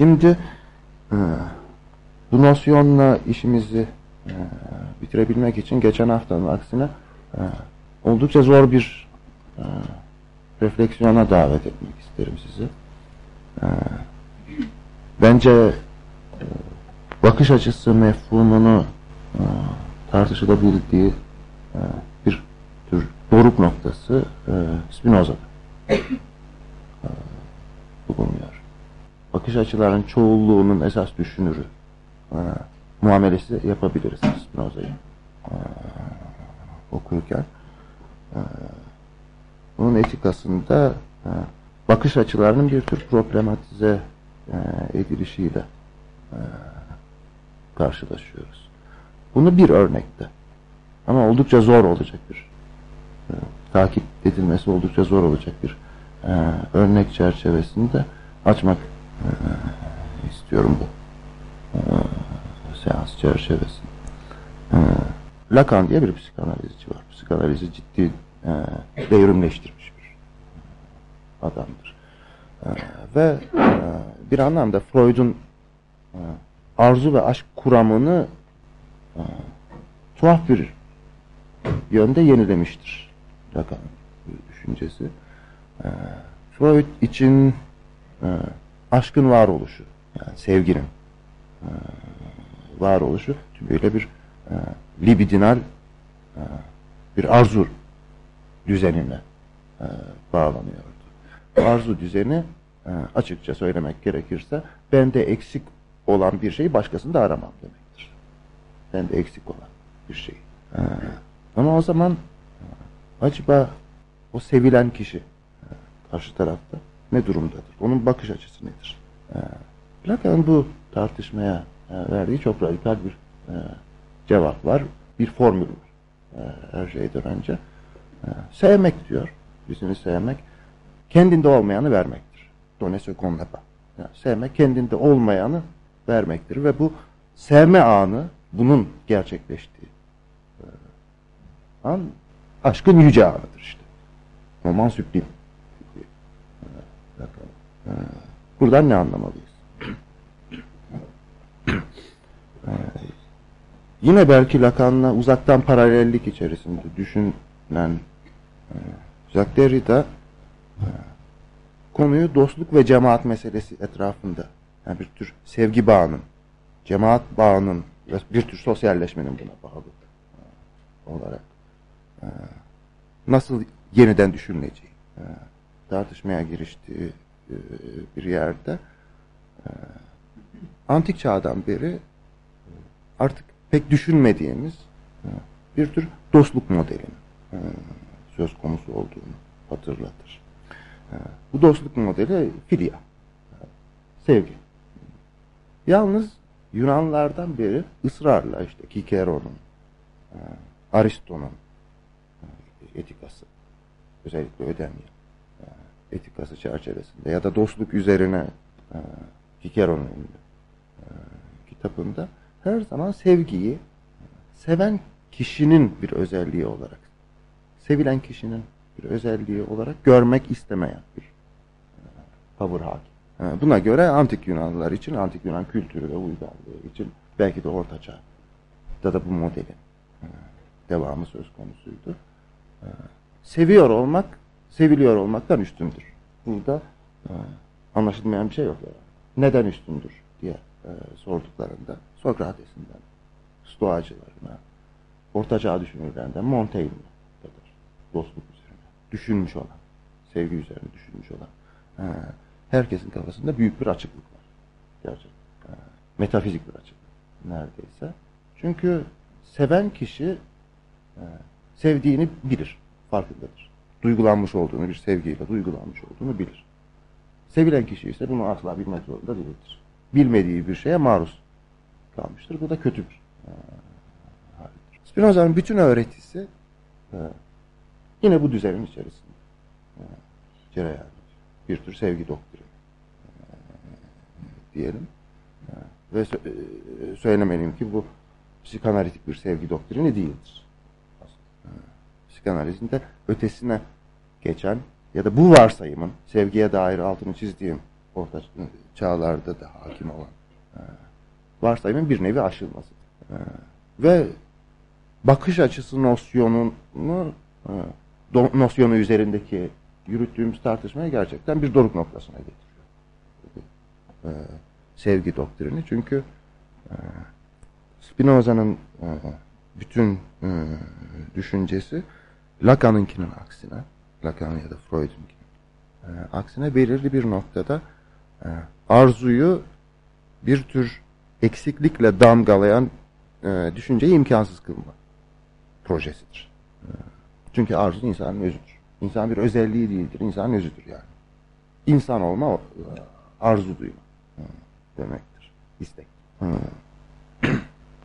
Şimdi e, bu nosyonla işimizi e, bitirebilmek için geçen haftanın aksine e, oldukça zor bir refleksiyona davet etmek isterim sizi. Bence bakış açısı mefhumunu e, tartışılabildiği bir tür doruk noktası e, Spinoza'da e, bulunuyor. Bakış açılarının çoğulluğunun esas düşünürü e, muamelesi yapabiliriz Spinoza'yı e, okurken. E, bunun etikasında e, bakış açılarının bir tür problematize e, edilişiyle e, karşılaşıyoruz. Bunu bir örnekte ama oldukça zor olacak bir takip edilmesi oldukça zor olacak bir e, örnek çerçevesinde açmak istiyorum bu e, seans çerçevesinde. E, Lacan diye bir psikanalizci var. Psikanalizi ciddi e, devrimleştirmiş bir adamdır. Ve e, bir anlamda Freud'un e, arzu ve aşk kuramını tuhaf bir yönde yenilemiştir. Lacan düşüncesi. Freud için aşkın varoluşu, yani sevginin e, varoluşu böyle bir e, libidinal e, bir arzu düzenine e, bağlanıyordu. Arzu düzeni açıkça söylemek gerekirse bende eksik olan bir şeyi başkasında aramam demektir. Bende eksik olan bir şey. E, ama o zaman acaba o sevilen kişi karşı tarafta ne durumdadır? Onun bakış açısı nedir? E, Lacan bu tartışmaya e, verdiği çok radikal bir e, cevap var. Bir formül var. E, her şeyden önce. Sevmek diyor. Birisini sevmek. Kendinde olmayanı vermektir. N'a pas. Yani sevmek kendinde olmayanı vermektir. Ve bu sevme anı bunun gerçekleştiği an aşkın yüce anıdır işte. Moment sublime. E, buradan ne anlamalıyız? e, yine belki Lacan'la uzaktan paralellik içerisinde düşünen e, Jacques Derrida e, konuyu dostluk ve cemaat meselesi etrafında yani bir tür sevgi bağının, cemaat bağının ve bir tür sosyalleşmenin buna bağlı e, olarak e, nasıl yeniden düşünüleceği e, tartışmaya giriştiği e, bir yerde e, antik çağdan beri e, artık pek düşünmediğimiz bir tür dostluk modelinin e, söz konusu olduğunu hatırlatır. Bu dostluk modeli filia, e, sevgi. Yalnız Yunanlardan beri ısrarla işte Kikero'nun, Aristo'nun etikası, özellikle ödemiyor etikası çerçevesinde ya da dostluk üzerine e, Kikero'nun e, kitabında her zaman sevgiyi seven kişinin bir özelliği olarak sevilen kişinin bir özelliği olarak görmek istemeyen bir e, tavır hakim. E, buna göre antik Yunanlılar için, antik Yunan kültürü ve uygarlığı için belki de ortaçağ da da bu modelin e, devamı söz konusuydu. Seviyor olmak seviliyor olmaktan üstündür. Burada e, anlaşılmayan bir şey yok. Yani. Neden üstündür diye e, sorduklarında Sokrates'inden, Stoacılarına, Ortaçağ düşünürlerinden Montaigne'e kadar dostluk üzerine düşünmüş olan, sevgi üzerine düşünmüş olan e, herkesin kafasında büyük bir açıklık var. Gerçekten. E, metafizik bir açıklık neredeyse. Çünkü seven kişi e, sevdiğini bilir, farkındadır duygulanmış olduğunu, bir sevgiyle duygulanmış olduğunu bilir. Sevilen kişi ise bunu asla bilmek zorunda değildir. Bilmediği bir şeye maruz kalmıştır. Bu da kötü bir e, haldir. Spinoza'nın bütün öğretisi e, yine bu düzenin içerisinde e, cereyan Bir tür sevgi doktrini e, diyelim. E, ve e, söylemeliyim ki bu psikanalitik bir sevgi doktrini değildir psikanalizin de ötesine geçen ya da bu varsayımın sevgiye dair altını çizdiğim orta çağlarda da hakim olan e, varsayımın bir nevi aşılması. E, ve bakış açısı nosyonunu e, nosyonu üzerindeki yürüttüğümüz tartışmaya gerçekten bir doruk noktasına getiriyor. E, sevgi doktrini. Çünkü Spinoza'nın bütün düşüncesi Lacan'ınkinin aksine, Lacan ya da Freud'unkinin e, aksine belirli bir noktada e, arzuyu bir tür eksiklikle damgalayan e, düşünceyi imkansız kılma projesidir. E, çünkü arzu insanın özüdür. İnsan bir özelliği değildir, insanın özüdür yani. İnsan olma, e, arzu duyma e, demektir, istek.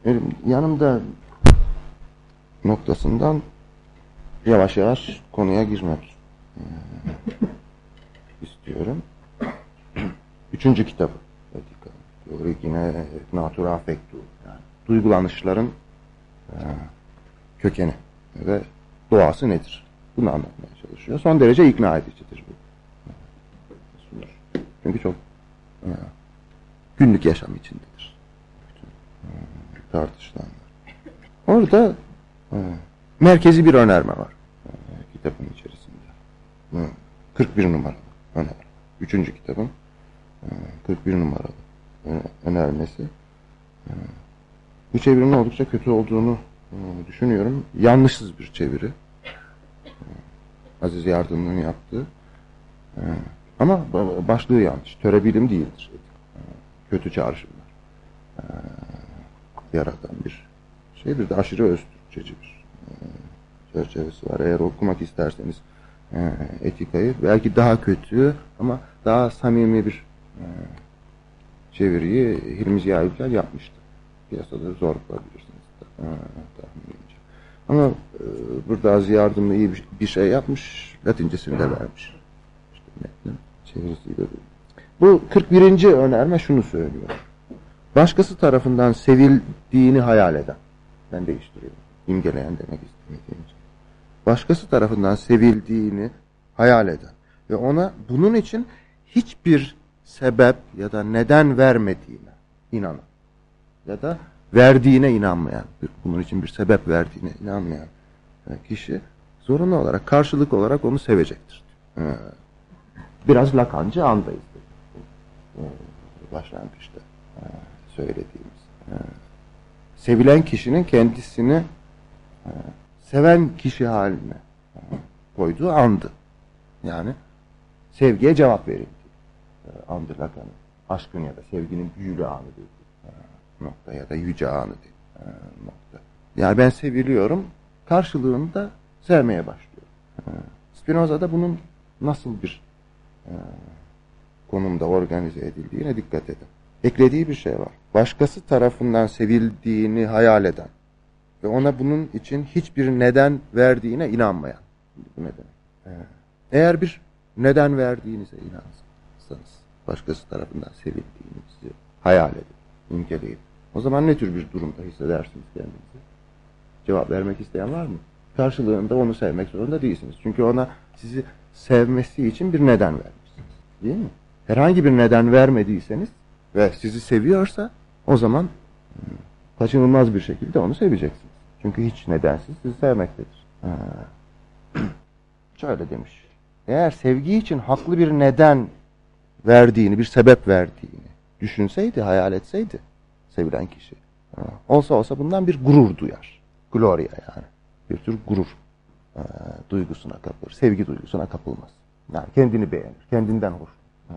E, yanımda noktasından yavaş yavaş konuya girmek e, istiyorum. Üçüncü kitabı. Origine Natura Affectu. Yani duygulanışların e, kökeni ve doğası nedir? Bunu anlatmaya çalışıyor. Son derece ikna edicidir bu. Çünkü çok e, günlük yaşam içindedir. Tartışılanlar. Orada merkezi bir önerme var kitabın içerisinde. 41 numaralı önerme. Üçüncü kitabın 41 numaralı önermesi. Bu çevirinin oldukça kötü olduğunu düşünüyorum. Yanlışsız bir çeviri. Aziz Yardımlı'nın yaptığı. Ama başlığı yanlış. Töre bilim değildir. Kötü çağrışımlar. Yaratan bir şey. Bir de aşırı öztürkçeci bir çerçevesi var. Eğer okumak isterseniz etikayı belki daha kötü ama daha samimi bir çeviriyi Hilmi Ziya Ülker yapmıştı. Piyasada zor bulabilirsiniz tahminimce. Ama e, burada az yardımlı iyi bir, bir şey yapmış, latincesini de vermiş. İşte metnin çevirisiyle. Bu 41. önerme şunu söylüyor. Başkası tarafından sevildiğini hayal eden. Ben değiştiriyorum. İmgeleyen demek istemediğim için. Başkası tarafından sevildiğini hayal eden ve ona bunun için hiçbir sebep ya da neden vermediğine inanan ya da verdiğine inanmayan, bunun için bir sebep verdiğine inanmayan kişi zorunlu olarak, karşılık olarak onu sevecektir. Biraz Lakancı andayız. Başlangıçta söylediğimiz. Sevilen kişinin kendisini seven kişi haline koyduğu andı. Yani sevgiye cevap verildi. Andı Lacan'ın. Aşkın ya da sevginin büyülü anı değil nokta ya da yüce anı değil nokta. Yani ben seviliyorum, karşılığında sevmeye başlıyorum. Spinoza da bunun nasıl bir konumda organize edildiğine dikkat edin. Eklediği bir şey var. Başkası tarafından sevildiğini hayal eden ve ona bunun için hiçbir neden verdiğine inanmayan. Bu ne demek? Eğer bir neden verdiğinize inansanız, başkası tarafından sevildiğinizi hayal edin, imgeleyin. O zaman ne tür bir durumda hissedersiniz kendinizi? Cevap vermek isteyen var mı? Karşılığında onu sevmek zorunda değilsiniz. Çünkü ona sizi sevmesi için bir neden vermişsiniz. Değil mi? Herhangi bir neden vermediyseniz ve sizi seviyorsa o zaman hmm, kaçınılmaz bir şekilde onu seveceksiniz. Çünkü hiç nedensiz sizi sevmektedir. Ha. Şöyle demiş. Eğer sevgi için haklı bir neden verdiğini, bir sebep verdiğini düşünseydi, hayal etseydi sevilen kişi. Olsa olsa bundan bir gurur duyar. Gloria yani. Bir tür gurur duygusuna kapılır. Sevgi duygusuna kapılmaz. Yani kendini beğenir. Kendinden hoş ha,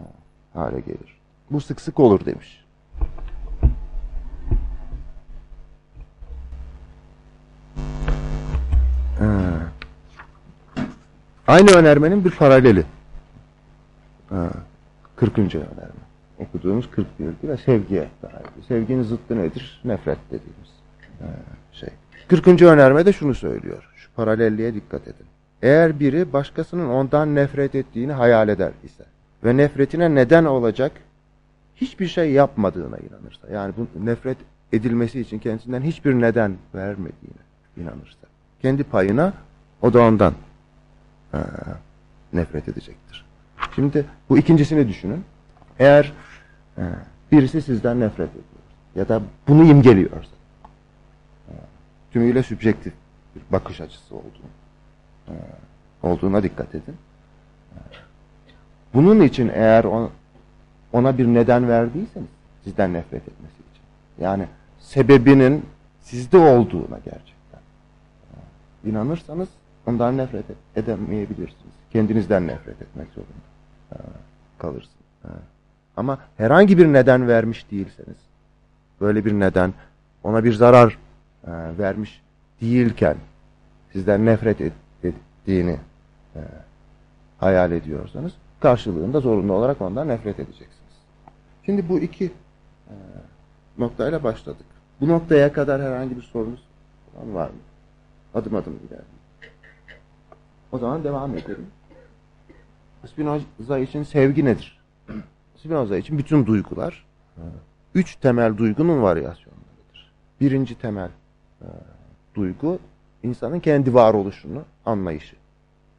hale gelir. Bu sık sık olur demiş. Aynı önermenin bir paraleli. Ha. 40. önerme. Okuduğumuz 41'di ve sevgiye dair. Sevginin zıttı nedir? Nefret dediğimiz şey. 40. önermede şunu söylüyor. Şu paralelliğe dikkat edin. Eğer biri başkasının ondan nefret ettiğini hayal eder ise ve nefretine neden olacak hiçbir şey yapmadığına inanırsa, yani bu nefret edilmesi için kendisinden hiçbir neden vermediğine inanırsa, kendi payına o da ondan e, nefret edecektir. Şimdi bu ikincisini düşünün. Eğer e, birisi sizden nefret ediyor ya da bunu imgeliyorsa e, tümüyle sübjektif bir bakış açısı olduğunu e, olduğuna dikkat edin. E, bunun için eğer on, ona bir neden verdiyseniz sizden nefret etmesi için. Yani sebebinin sizde olduğuna gerçekten e, inanırsanız ondan nefret edemeyebilirsiniz. Kendinizden nefret etmek zorunda e, kalırsınız. E, ama herhangi bir neden vermiş değilseniz, böyle bir neden ona bir zarar e, vermiş değilken sizden nefret ettiğini e, hayal ediyorsanız karşılığında zorunlu olarak ondan nefret edeceksiniz. Şimdi bu iki e, noktayla başladık. Bu noktaya kadar herhangi bir sorunuz var mı? Adım adım ilerleyelim. O zaman devam edelim. Spinoza için sevgi nedir? Spinoza için bütün duygular üç temel duygunun varyasyonlarıdır. Birinci temel e, duygu insanın kendi varoluşunu anlayışı,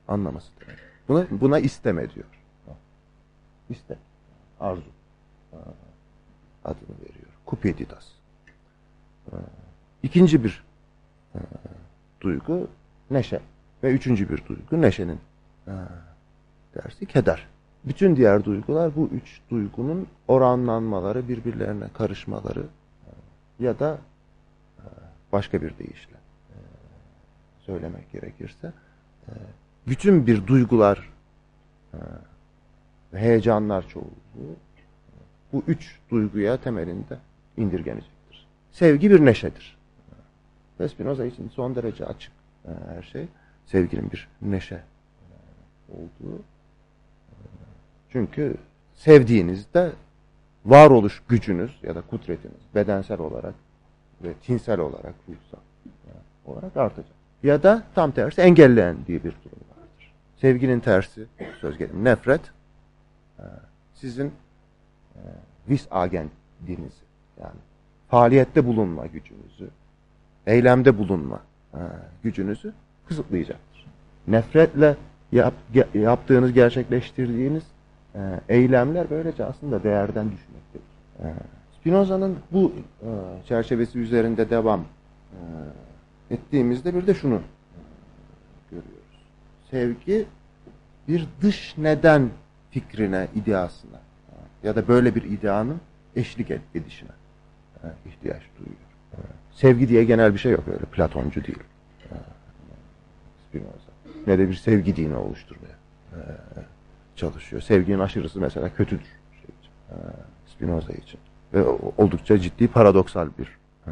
anlamasıdır. Buna, buna isteme diyor. İste, arzu adını veriyor. Kupedidas. İkinci bir e, duygu neşe ve üçüncü bir duygu neşenin e, dersi keder. Bütün diğer duygular bu üç duygunun oranlanmaları, birbirlerine karışmaları ya da başka bir deyişle e, söylemek gerekirse e, bütün bir duygular ve heyecanlar çoğunluğu bu üç duyguya temelinde indirgenecektir. Sevgi bir neşedir. Ve Spinoza için son derece açık e, her şey. Sevginin bir neşe e, olduğu. E, çünkü sevdiğinizde varoluş gücünüz ya da kudretiniz bedensel olarak ve tinsel olarak, ruhsal olarak artacak. Ya da tam tersi engelleyen diye bir durum vardır. Sevginin tersi, söz gelimi nefret, sizin vis agentinizi yani faaliyette bulunma gücünüzü, eylemde bulunma gücünüzü kısıtlayacaktır. Nefretle yap, yaptığınız, gerçekleştirdiğiniz e, eylemler böylece aslında değerden düşmektedir. E, Spinoza'nın bu e, çerçevesi üzerinde devam e, ettiğimizde bir de şunu e, görüyoruz. Sevgi bir dış neden fikrine, ideasına e, ya da böyle bir ideanın eşlik edişine e, ihtiyaç duyuyor. Sevgi diye genel bir şey yok öyle Platoncu değil. Spinoza. Ne de bir sevgi dini oluşturmaya e, çalışıyor. Sevginin aşırısı mesela kötüdür şey için, e, Spinoza için. Ve oldukça ciddi paradoksal bir e,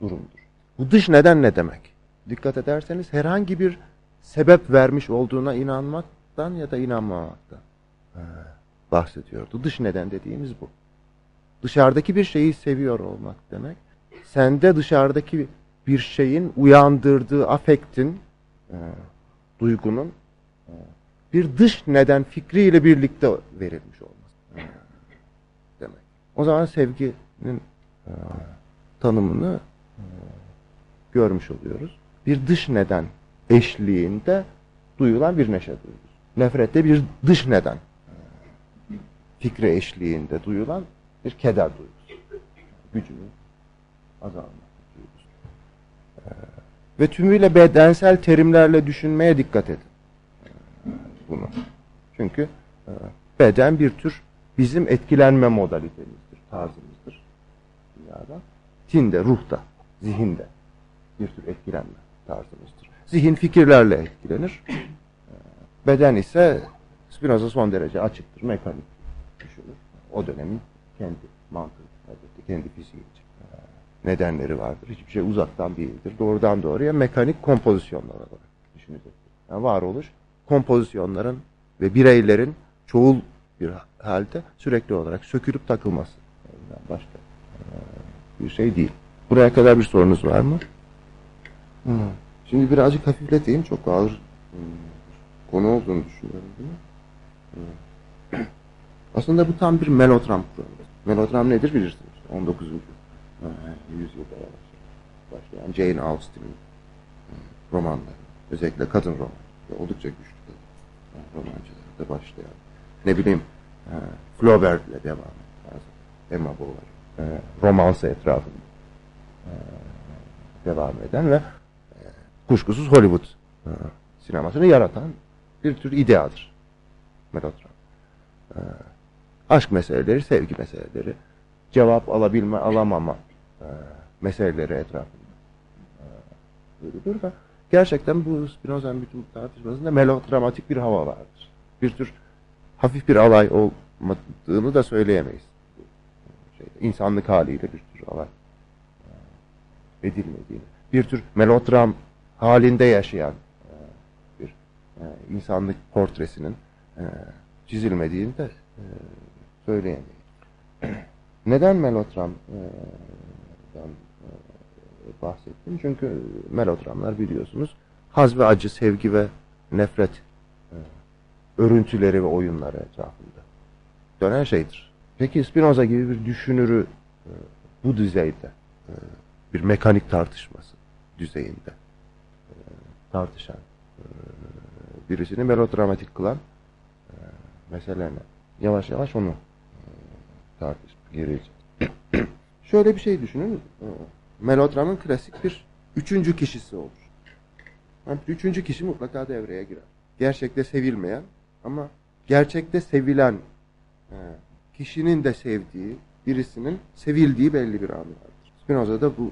durumdur. Bu dış neden ne demek? Dikkat ederseniz herhangi bir sebep vermiş olduğuna inanmaktan ya da inanmamaktan bahsediyordu. Dış neden dediğimiz bu. Dışarıdaki bir şeyi seviyor olmak demek. Sende dışarıdaki bir şeyin uyandırdığı afektin, e, duygunun e, bir dış neden fikriyle birlikte verilmiş olması e, demek. O zaman sevginin e, tanımını e, görmüş oluyoruz. Bir dış neden eşliğinde duyulan bir neşe duygusu. Nefrette bir dış neden e, fikri eşliğinde duyulan bir keder duygusu. Gücünün azalma duygusu. E, ve tümüyle bedensel terimlerle düşünmeye dikkat edin. Bunu. Çünkü e, beden bir tür bizim etkilenme modalitemizdir, tarzımızdır. Dünyada. Tinde, ruhta, zihinde bir tür etkilenme tarzımızdır. Zihin fikirlerle etkilenir. E, beden ise Spinoza son derece açıktır, mekanik düşünür. O dönemin kendi mantığı, kendi fiziği nedenleri vardır. Hiçbir şey uzaktan değildir. Doğrudan doğruya mekanik kompozisyonlar olarak düşünecektir. Yani varoluş kompozisyonların ve bireylerin çoğul bir halde sürekli olarak sökülüp takılması. Yani başka bir şey değil. Buraya kadar bir sorunuz var mı? Hmm. Şimdi birazcık hafifleteyim. Çok ağır hmm, konu olduğunu düşünüyorum değil mi? Hmm. Aslında bu tam bir melodram kuralı. Melodram nedir bilirsiniz. 19 yüzyılda başlayan Jane Austen'in romanları, özellikle kadın roman, oldukça güçlü romancılarda başlayan, ne bileyim Flaubert'le devam eden, Emma Bovary, romansı etrafında devam eden ve e, kuşkusuz Hollywood sinemasını yaratan bir tür ideadır. Melodram. Aşk meseleleri, sevgi meseleleri, cevap alabilme, alamama e, meseleleri etrafında e, yürüdür ve gerçekten bu Spinoza'nın bütün tartışmasında melodramatik bir hava vardır. Bir tür hafif bir alay olmadığını da söyleyemeyiz. Şey, insanlık haliyle bir tür alay e, edilmediğini. Bir tür melodram halinde yaşayan bir insanlık portresinin çizilmediğini de söyleyemeyiz. Neden melodramdan e, bahsettim? Çünkü melodramlar biliyorsunuz haz ve acı, sevgi ve nefret e, örüntüleri ve oyunları etrafında dönen şeydir. Peki Spinoza gibi bir düşünürü e, bu düzeyde e, bir mekanik tartışması düzeyinde e, tartışan e, birisini melodramatik kılan e, mesele ne? Yavaş yavaş onu e, tartışıp gireceğiz. Şöyle bir şey düşünün. e, Melodramın klasik bir üçüncü kişisi olur. Yani üçüncü kişi mutlaka devreye girer. Gerçekte sevilmeyen ama gerçekte sevilen e, kişinin de sevdiği birisinin sevildiği belli bir an vardır. Spinoza'da bu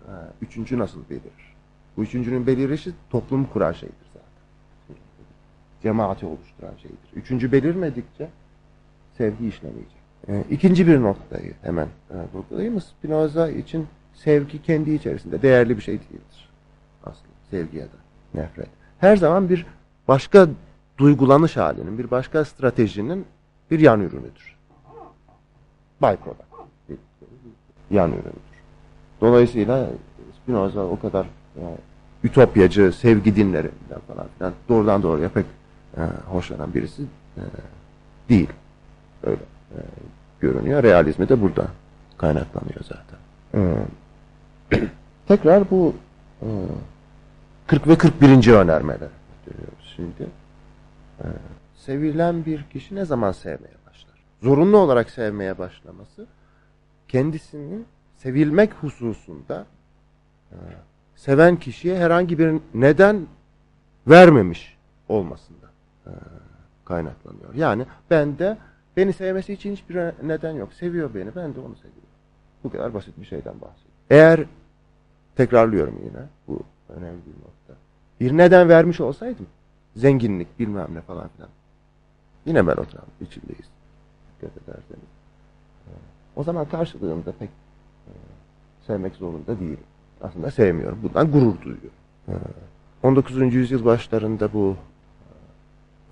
e, üçüncü nasıl belirir? Bu üçüncünün belirişi toplum kuran şeydir zaten. Cemaati oluşturan şeydir. Üçüncü belirmedikçe sevgi işlemeyecek. E, ikinci bir noktayı hemen e, vurgulayayım. Spinoza için sevgi kendi içerisinde değerli bir şey değildir. Aslında sevgi ya da nefret. Her zaman bir başka duygulanış halinin, bir başka stratejinin bir yan ürünüdür. Byproduct. Yan ürünüdür. Dolayısıyla Spinoza o kadar yani, ütopyacı, sevgi dinlerinden falan filan doğrudan doğruya pek e, hoşlanan birisi e, değil. Öyle e, görünüyor. Realizmi de burada kaynaklanıyor zaten. E, tekrar bu e, 40 ve 41. önermeler görüyoruz şimdi. E, sevilen bir kişi ne zaman sevmeye başlar? Zorunlu olarak sevmeye başlaması kendisinin sevilmek hususunda e, seven kişiye herhangi bir neden vermemiş olmasında e, kaynaklanıyor. Yani bende beni sevmesi için hiçbir neden yok. Seviyor beni, ben de onu seviyorum. Bu kadar basit bir şeyden bahsediyorum. Eğer tekrarlıyorum yine bu önemli bir nokta. Bir neden vermiş olsaydım zenginlik bilmem ne falan filan. Yine melodram içindeyiz. Dikkat ederseniz. O zaman karşılığında pek e, sevmek zorunda değilim. Aslında sevmiyorum. Bundan gurur duyuyorum. 19. yüzyıl başlarında bu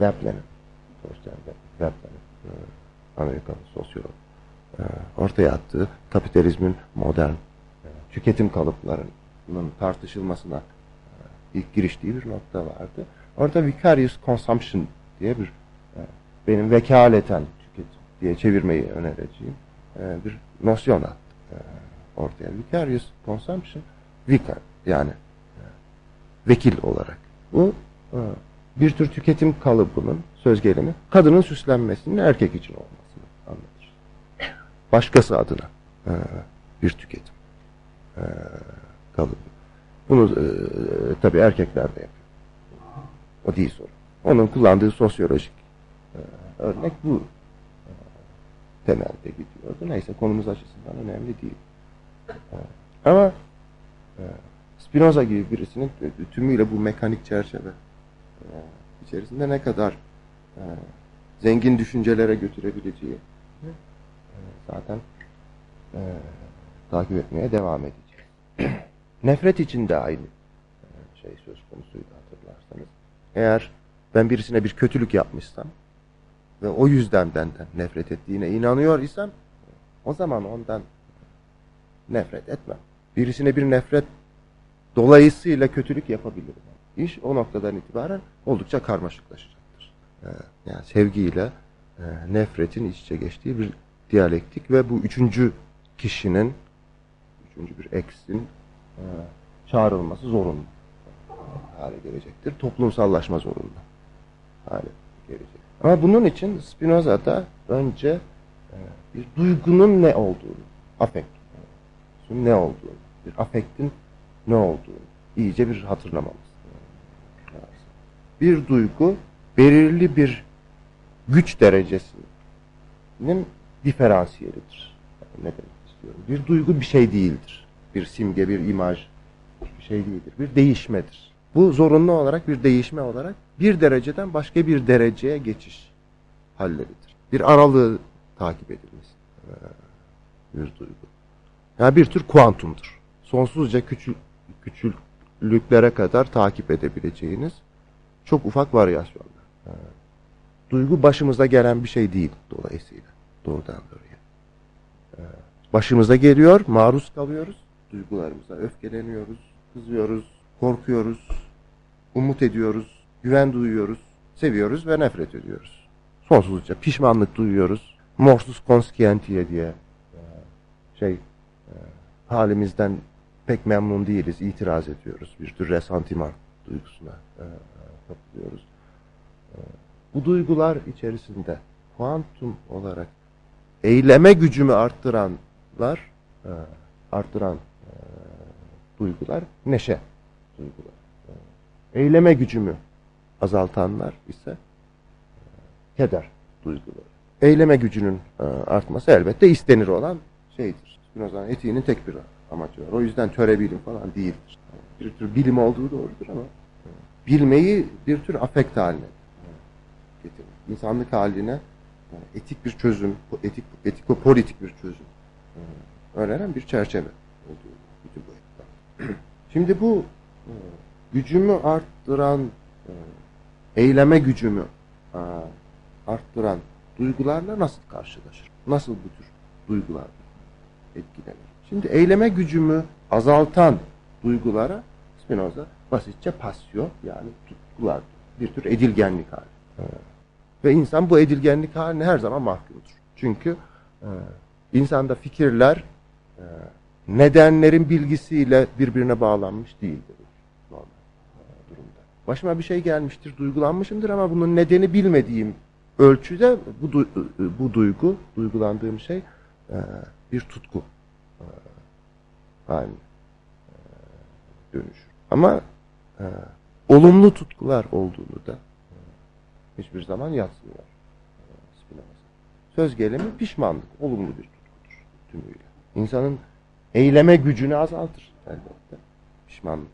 e, Veblen'in Veblen'in e, Amerikalı sosyolog ortaya attığı kapitalizmin modern tüketim kalıplarının tartışılmasına ilk giriştiği bir nokta vardı. Orada vicarious consumption diye bir benim vekaleten tüketim diye çevirmeyi önereceğim bir nosyon attı ortaya. Vicarious consumption, vicar yani vekil olarak. Bu bir tür tüketim kalıbının söz gelimi kadının süslenmesinin erkek için olmasını anlatır. Başkası adına bir tüketim kalıbı. Bunu e, tabi erkekler de yapıyor. O değil sorun. Onun kullandığı sosyolojik e, örnek bu e, temelde gidiyordu. Neyse konumuz açısından önemli değil. E, ama e, Spinoza gibi birisinin tümüyle bu mekanik çerçeve e, içerisinde ne kadar e, zengin düşüncelere götürebileceği e, zaten e, takip etmeye devam edeceğiz. Nefret için de aynı şey söz konusuydu hatırlarsanız. Eğer ben birisine bir kötülük yapmışsam ve o yüzden benden nefret ettiğine inanıyor isem o zaman ondan nefret etmem. Birisine bir nefret dolayısıyla kötülük yapabilirim. İş o noktadan itibaren oldukça karmaşıklaşacaktır. Yani sevgiyle nefretin iç içe geçtiği bir diyalektik ve bu üçüncü kişinin üçüncü bir eksin çağrılması zorunlu hale gelecektir. Toplumsallaşma zorunlu hale gelecek. Ama bunun için Spinoza'da önce e, bir duygunun ne olduğunu, afekt ne olduğunu, bir afektin ne olduğunu iyice bir hatırlamamız. Bir duygu belirli bir güç derecesinin diferansiyelidir. Yani ne demek istiyorum? Bir duygu bir şey değildir. Bir simge, bir imaj bir şey değildir. Bir değişmedir. Bu zorunlu olarak bir değişme olarak bir dereceden başka bir dereceye geçiş halleridir. Bir aralığı takip edilmesi. Bir duygu. Yani bir tür kuantumdur. Sonsuzca küçül, küçüklüklere kadar takip edebileceğiniz çok ufak varyasyonlar. Ee, duygu başımıza gelen bir şey değil dolayısıyla. Doğrudan doğruya. Ee, başımıza geliyor, maruz kalıyoruz. Duygularımıza öfkeleniyoruz, kızıyoruz, korkuyoruz, umut ediyoruz, güven duyuyoruz, seviyoruz ve nefret ediyoruz. Sonsuzca pişmanlık duyuyoruz. Morsus conscientia diye e, şey e, halimizden pek memnun değiliz, itiraz ediyoruz. Bir tür resantiman duygusuna e, kapılıyoruz. Bu duygular içerisinde kuantum olarak eyleme gücümü arttıranlar, arttıran duygular neşe duygular. Eyleme gücümü azaltanlar ise keder duyguları. Eyleme gücünün artması elbette istenir olan şeydir. Spinoza'nın etiğinin tek bir amacı var. O yüzden töre bilim falan değildir. Bir tür bilim olduğu doğrudur ama bilmeyi bir tür afekt haline getirir. İnsanlık haline yani etik bir çözüm, etik, etiko-politik bir çözüm öneren bir çerçeve olduğu bütün bu Şimdi bu e, gücümü arttıran, e, eyleme gücümü e, arttıran duygularla nasıl karşılaşır? Nasıl bu tür duygular etkilenir? Şimdi eyleme gücümü azaltan duygulara Spinoza basitçe pasyo yani tutkular, bir tür edilgenlik hali. Ve insan bu edilgenlik haline her zaman mahkumdur. Çünkü insanda fikirler nedenlerin bilgisiyle birbirine bağlanmış değildir. Normal durumda. Başıma bir şey gelmiştir, duygulanmışımdır ama bunun nedeni bilmediğim ölçüde bu, du bu duygu, duygulandığım şey e, bir tutku e, haline e, dönüşür. Ama olumlu tutkular olduğunu da hiçbir zaman yatsmıyor Söz gelimi pişmanlık, olumlu bir tutkudur tümüyle. İnsanın eyleme gücünü azaltır elbette. Pişmanlık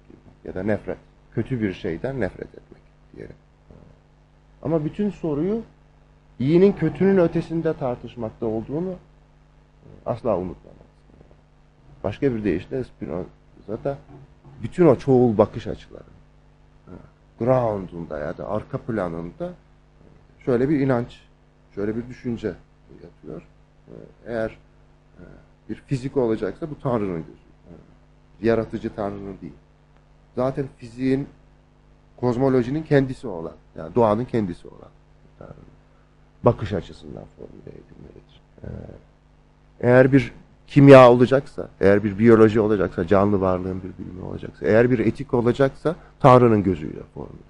ya da nefret. Kötü bir şeyden nefret etmek diyelim. Ama bütün soruyu iyinin kötünün ötesinde tartışmakta olduğunu asla unutmamak. Başka bir deyişle Spinoza da bütün o çoğul bakış açıları ground'unda ya da arka planında şöyle bir inanç, şöyle bir düşünce yatıyor. Eğer bir fizik olacaksa bu Tanrı'nın gözü. Yaratıcı Tanrı'nın değil. Zaten fiziğin, kozmolojinin kendisi olan, yani doğanın kendisi olan Tanrı'nın bakış açısından formüle edilmelidir. Ee, eğer bir kimya olacaksa, eğer bir biyoloji olacaksa, canlı varlığın bir bilimi olacaksa, eğer bir etik olacaksa Tanrı'nın gözüyle formüle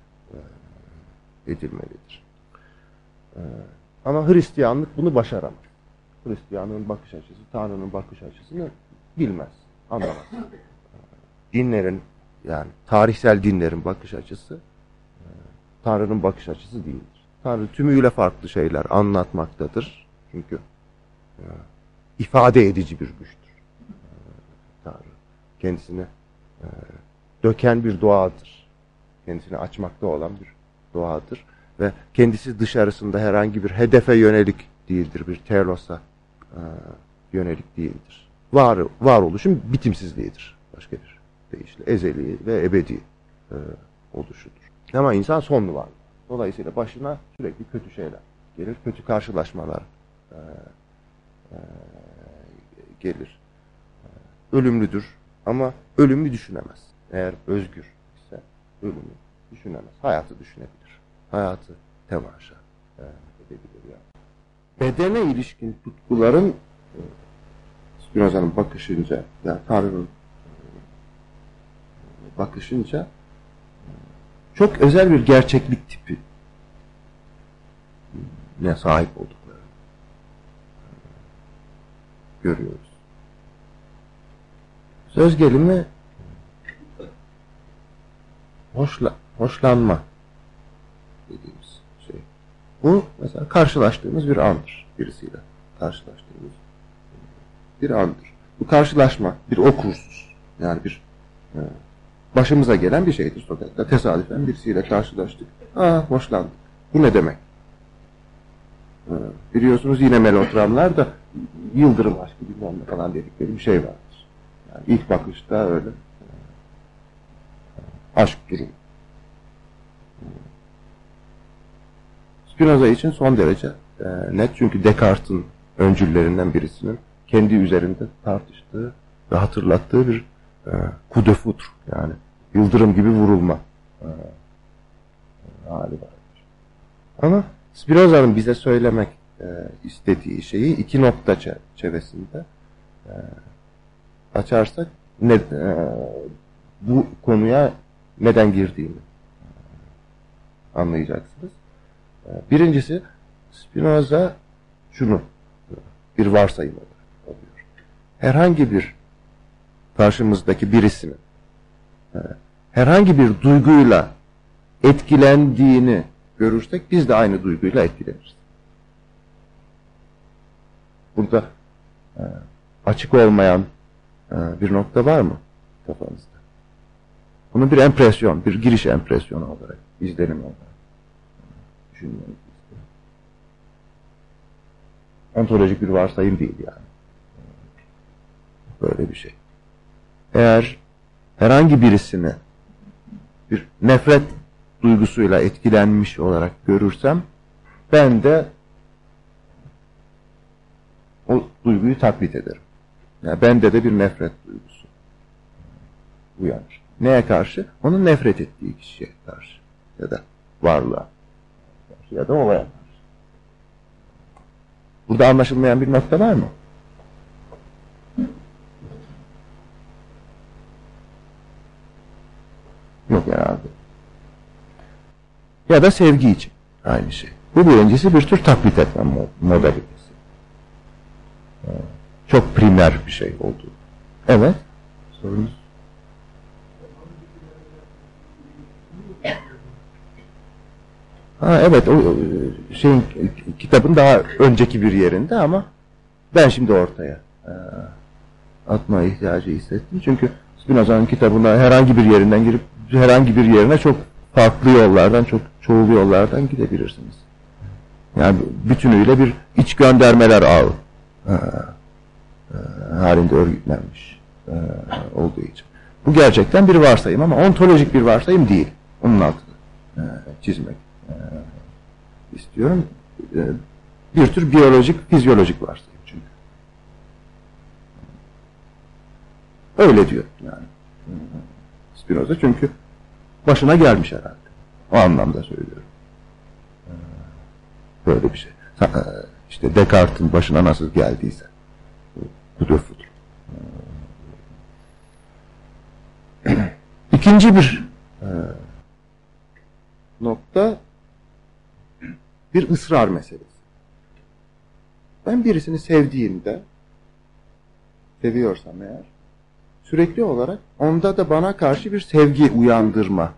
e, edilmelidir. Ee, ama Hristiyanlık bunu başaramaz. Hristiyanlığın bakış açısı, Tanrı'nın bakış açısını bilmez, anlamaz. Dinlerin, yani tarihsel dinlerin bakış açısı, e, Tanrı'nın bakış açısı değildir. Tanrı tümüyle farklı şeyler anlatmaktadır. Çünkü e, ifade edici bir güçtür. E, Tanrı kendisini döken bir doğadır. Kendisini açmakta olan bir doğadır. Ve kendisi dışarısında herhangi bir hedefe yönelik değildir. Bir telosa e, yönelik değildir. Var, varoluşun bitimsizliğidir. Başka bir deyişle. Ezeli ve ebedi e, oluşudur. Ama insan sonlu var. Dolayısıyla başına sürekli kötü şeyler gelir. Kötü karşılaşmalar e, e, gelir. E, ölümlüdür ama ölümü düşünemez. Eğer özgür ise ölümü düşünemez. Hayatı düşünebilir. Hayatı temaşa e, edebilir yani bedene ilişkin tutkuların e, Spinoza'nın bakışınca yani Tanrı'nın e, bakışınca e, çok özel bir gerçeklik tipi ne sahip olduklarını görüyoruz. Söz gelimi hoşla, hoşlanma dediğimiz şey. Bu mesela karşılaştığımız bir andır birisiyle. Karşılaştığımız bir andır. Bu karşılaşma bir okursuz. Yani bir e, başımıza gelen bir şeydir sokakta. Tesadüfen birisiyle karşılaştık. Aa hoşlandık. Bu ne demek? E, biliyorsunuz yine melodramlar da yıldırım aşkı bilmem ne falan dedikleri bir şey vardır. Yani ilk bakışta öyle e, aşk durumu. Spinoza için son derece e, net çünkü Descartes'in öncüllerinden birisinin kendi üzerinde tartıştığı ve hatırlattığı bir e, coup yani yıldırım gibi vurulma e, hali vardır. Ama Spinoza'nın bize söylemek e, istediği şeyi iki nokta çevresinde e, açarsak ne, e, bu konuya neden girdiğini e, anlayacaksınız. E, birincisi Spinoza şunu bir varsayım oluyor. Herhangi bir karşımızdaki birisinin e, herhangi bir duyguyla etkilendiğini görürsek biz de aynı duyguyla etkileniriz. Burada e, açık olmayan e, bir nokta var mı kafanızda? Bunu bir empresyon, bir giriş empresyonu olarak, izlenim olarak düşünmenizi. Ontolojik bir varsayım değil yani. Böyle bir şey. Eğer herhangi birisini bir nefret duygusuyla etkilenmiş olarak görürsem ben de o duyguyu taklit ederim. Yani bende de bir nefret duygusu uyanır. Neye karşı? Onun nefret ettiği kişiye karşı ya da varlığa karşı ya da olaya karşı. Burada anlaşılmayan bir nokta var mı? Yok herhalde. Ya da sevgi için aynı şey. Bu birincisi bir tür taklit etme modalitesi. Çok primer bir şey oldu. Evet. Sorunuz? Ha evet o şeyin kitabın daha önceki bir yerinde ama ben şimdi ortaya e, atma ihtiyacı hissettim. Çünkü Spinoza'nın kitabına herhangi bir yerinden girip herhangi bir yerine çok farklı yollardan, çok çoğul yollardan gidebilirsiniz. Yani bütünüyle bir iç göndermeler ağı e, e, halinde örgütlenmiş e, olduğu için. Bu gerçekten bir varsayım ama ontolojik bir varsayım değil. Onun altını e, çizmek e, istiyorum. E, bir tür biyolojik, fizyolojik varsayım çünkü. Öyle diyor yani. Spinoza çünkü başına gelmiş herhalde. O anlamda söylüyorum. Ee, böyle bir şey. İşte Descartes'in başına nasıl geldiyse. Bu döfüdür. Ee, ikinci bir e, nokta bir ısrar meselesi. Ben birisini sevdiğimde seviyorsam eğer sürekli olarak onda da bana karşı bir sevgi uyandırma,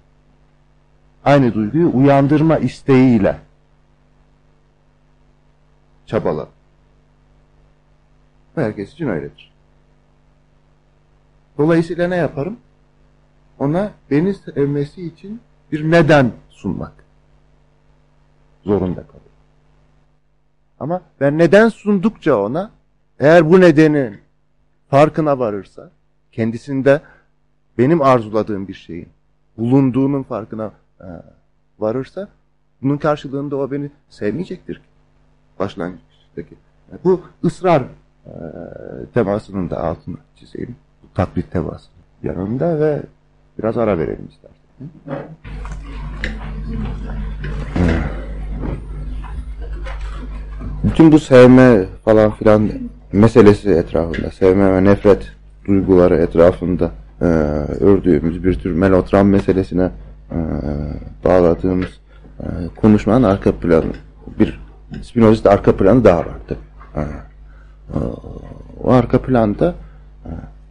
aynı duyguyu uyandırma isteğiyle çabala. Herkes için öyledir. Dolayısıyla ne yaparım? Ona beni sevmesi için bir neden sunmak zorunda kalır. Ama ben neden sundukça ona eğer bu nedenin farkına varırsa kendisinde benim arzuladığım bir şeyin bulunduğunun farkına e, varırsa bunun karşılığında o beni sevmeyecektir. Başlangıçtaki. Bu ısrar e, temasının da altını çizeyim. Bu taklit teması yanında ve biraz ara verelim istersen. Bütün bu sevme falan filan meselesi etrafında, sevme ve nefret duyguları etrafında e, ördüğümüz bir tür melodram meselesine e, bağladığımız e, konuşmanın arka planı bir Spinoza'da arka planı daha var. O arka planda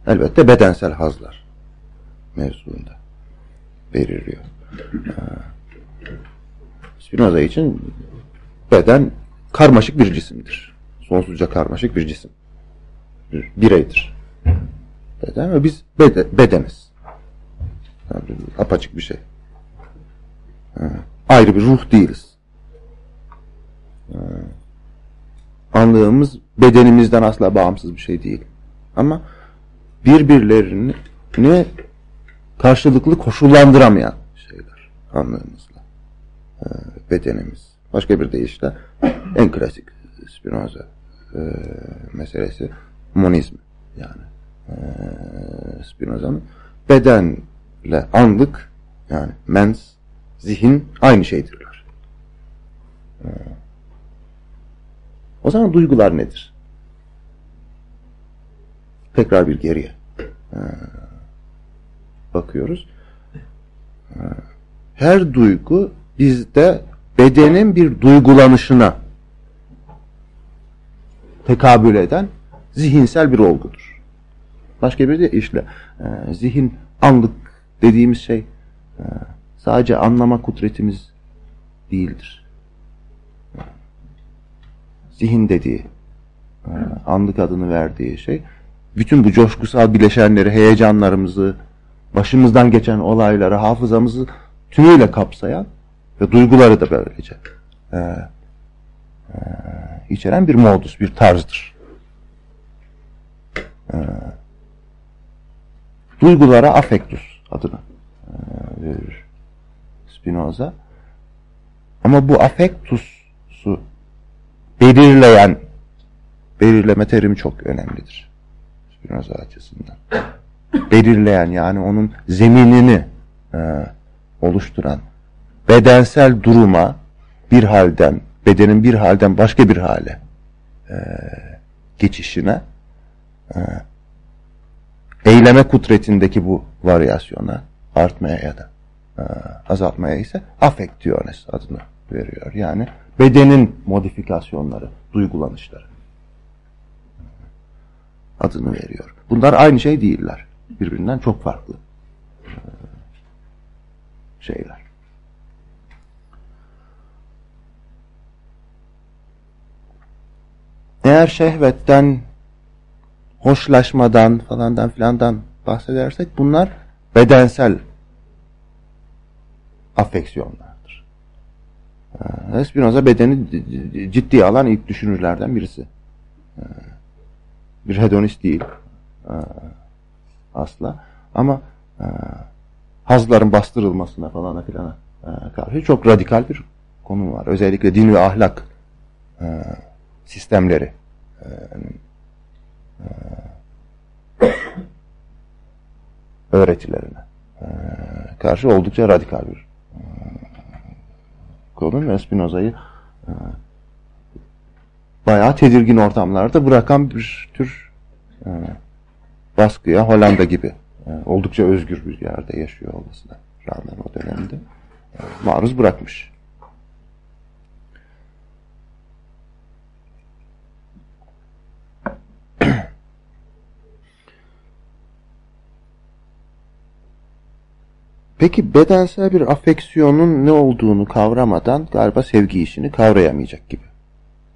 elbette bedensel hazlar mevzuunda belirliyor. Spinoza için beden karmaşık bir cisimdir. Sonsuzca karmaşık bir cisim. Bir bireydir. Beden ve biz bede, bedeniz. Yani apaçık bir şey. Ayrı bir ruh değiliz. Anlığımız bedenimizden asla bağımsız bir şey değil. Ama birbirlerini karşılıklı koşullandıramayan şeyler anlığımızla. Bedenimiz. Başka bir deyişle en klasik Spinoza e, meselesi monizm yani e, Spinoza'nın bedenle anlık yani mens zihin aynı şeydirler. E, o zaman duygular nedir? Tekrar bir geriye bakıyoruz. Her duygu bizde bedenin bir duygulanışına tekabül eden zihinsel bir olgudur. Başka bir de işte e, zihin anlık dediğimiz şey e, sadece anlama kudretimiz değildir. Zihin dediği e, anlık adını verdiği şey bütün bu coşkusal bileşenleri, heyecanlarımızı, başımızdan geçen olayları, hafızamızı tümüyle kapsayan ve duyguları da böylece e, e, içeren bir modus, bir tarzdır. E, duygulara affektus adını e, verir Spinoza. Ama bu affektusu belirleyen belirleme terimi çok önemlidir. Spinoza açısından. belirleyen yani onun zeminini e, oluşturan bedensel duruma bir halden, bedenin bir halden başka bir hale e, geçişine e, eyleme kudretindeki bu varyasyona artmaya ya da e, azaltmaya ise affektiyones adını veriyor. Yani bedenin modifikasyonları, duygulanışları adını veriyor. Bunlar aynı şey değiller. Birbirinden çok farklı e, şeyler. Eğer şehvetten, hoşlaşmadan falandan filandan bahsedersek bunlar bedensel afeksiyonlardır. Spinoza bedeni ciddiye alan ilk düşünürlerden birisi. Bir hedonist değil asla ama hazların bastırılmasına falan filan karşı çok radikal bir konu var. Özellikle din ve ahlak sistemleri öğretilerine karşı oldukça radikal bir konu ve Spinoza'yı bayağı tedirgin ortamlarda bırakan bir tür baskıya Hollanda gibi oldukça özgür bir yerde yaşıyor olmasına rağmen o dönemde maruz bırakmış. Peki bedensel bir afeksiyonun ne olduğunu kavramadan galiba sevgi işini kavrayamayacak gibi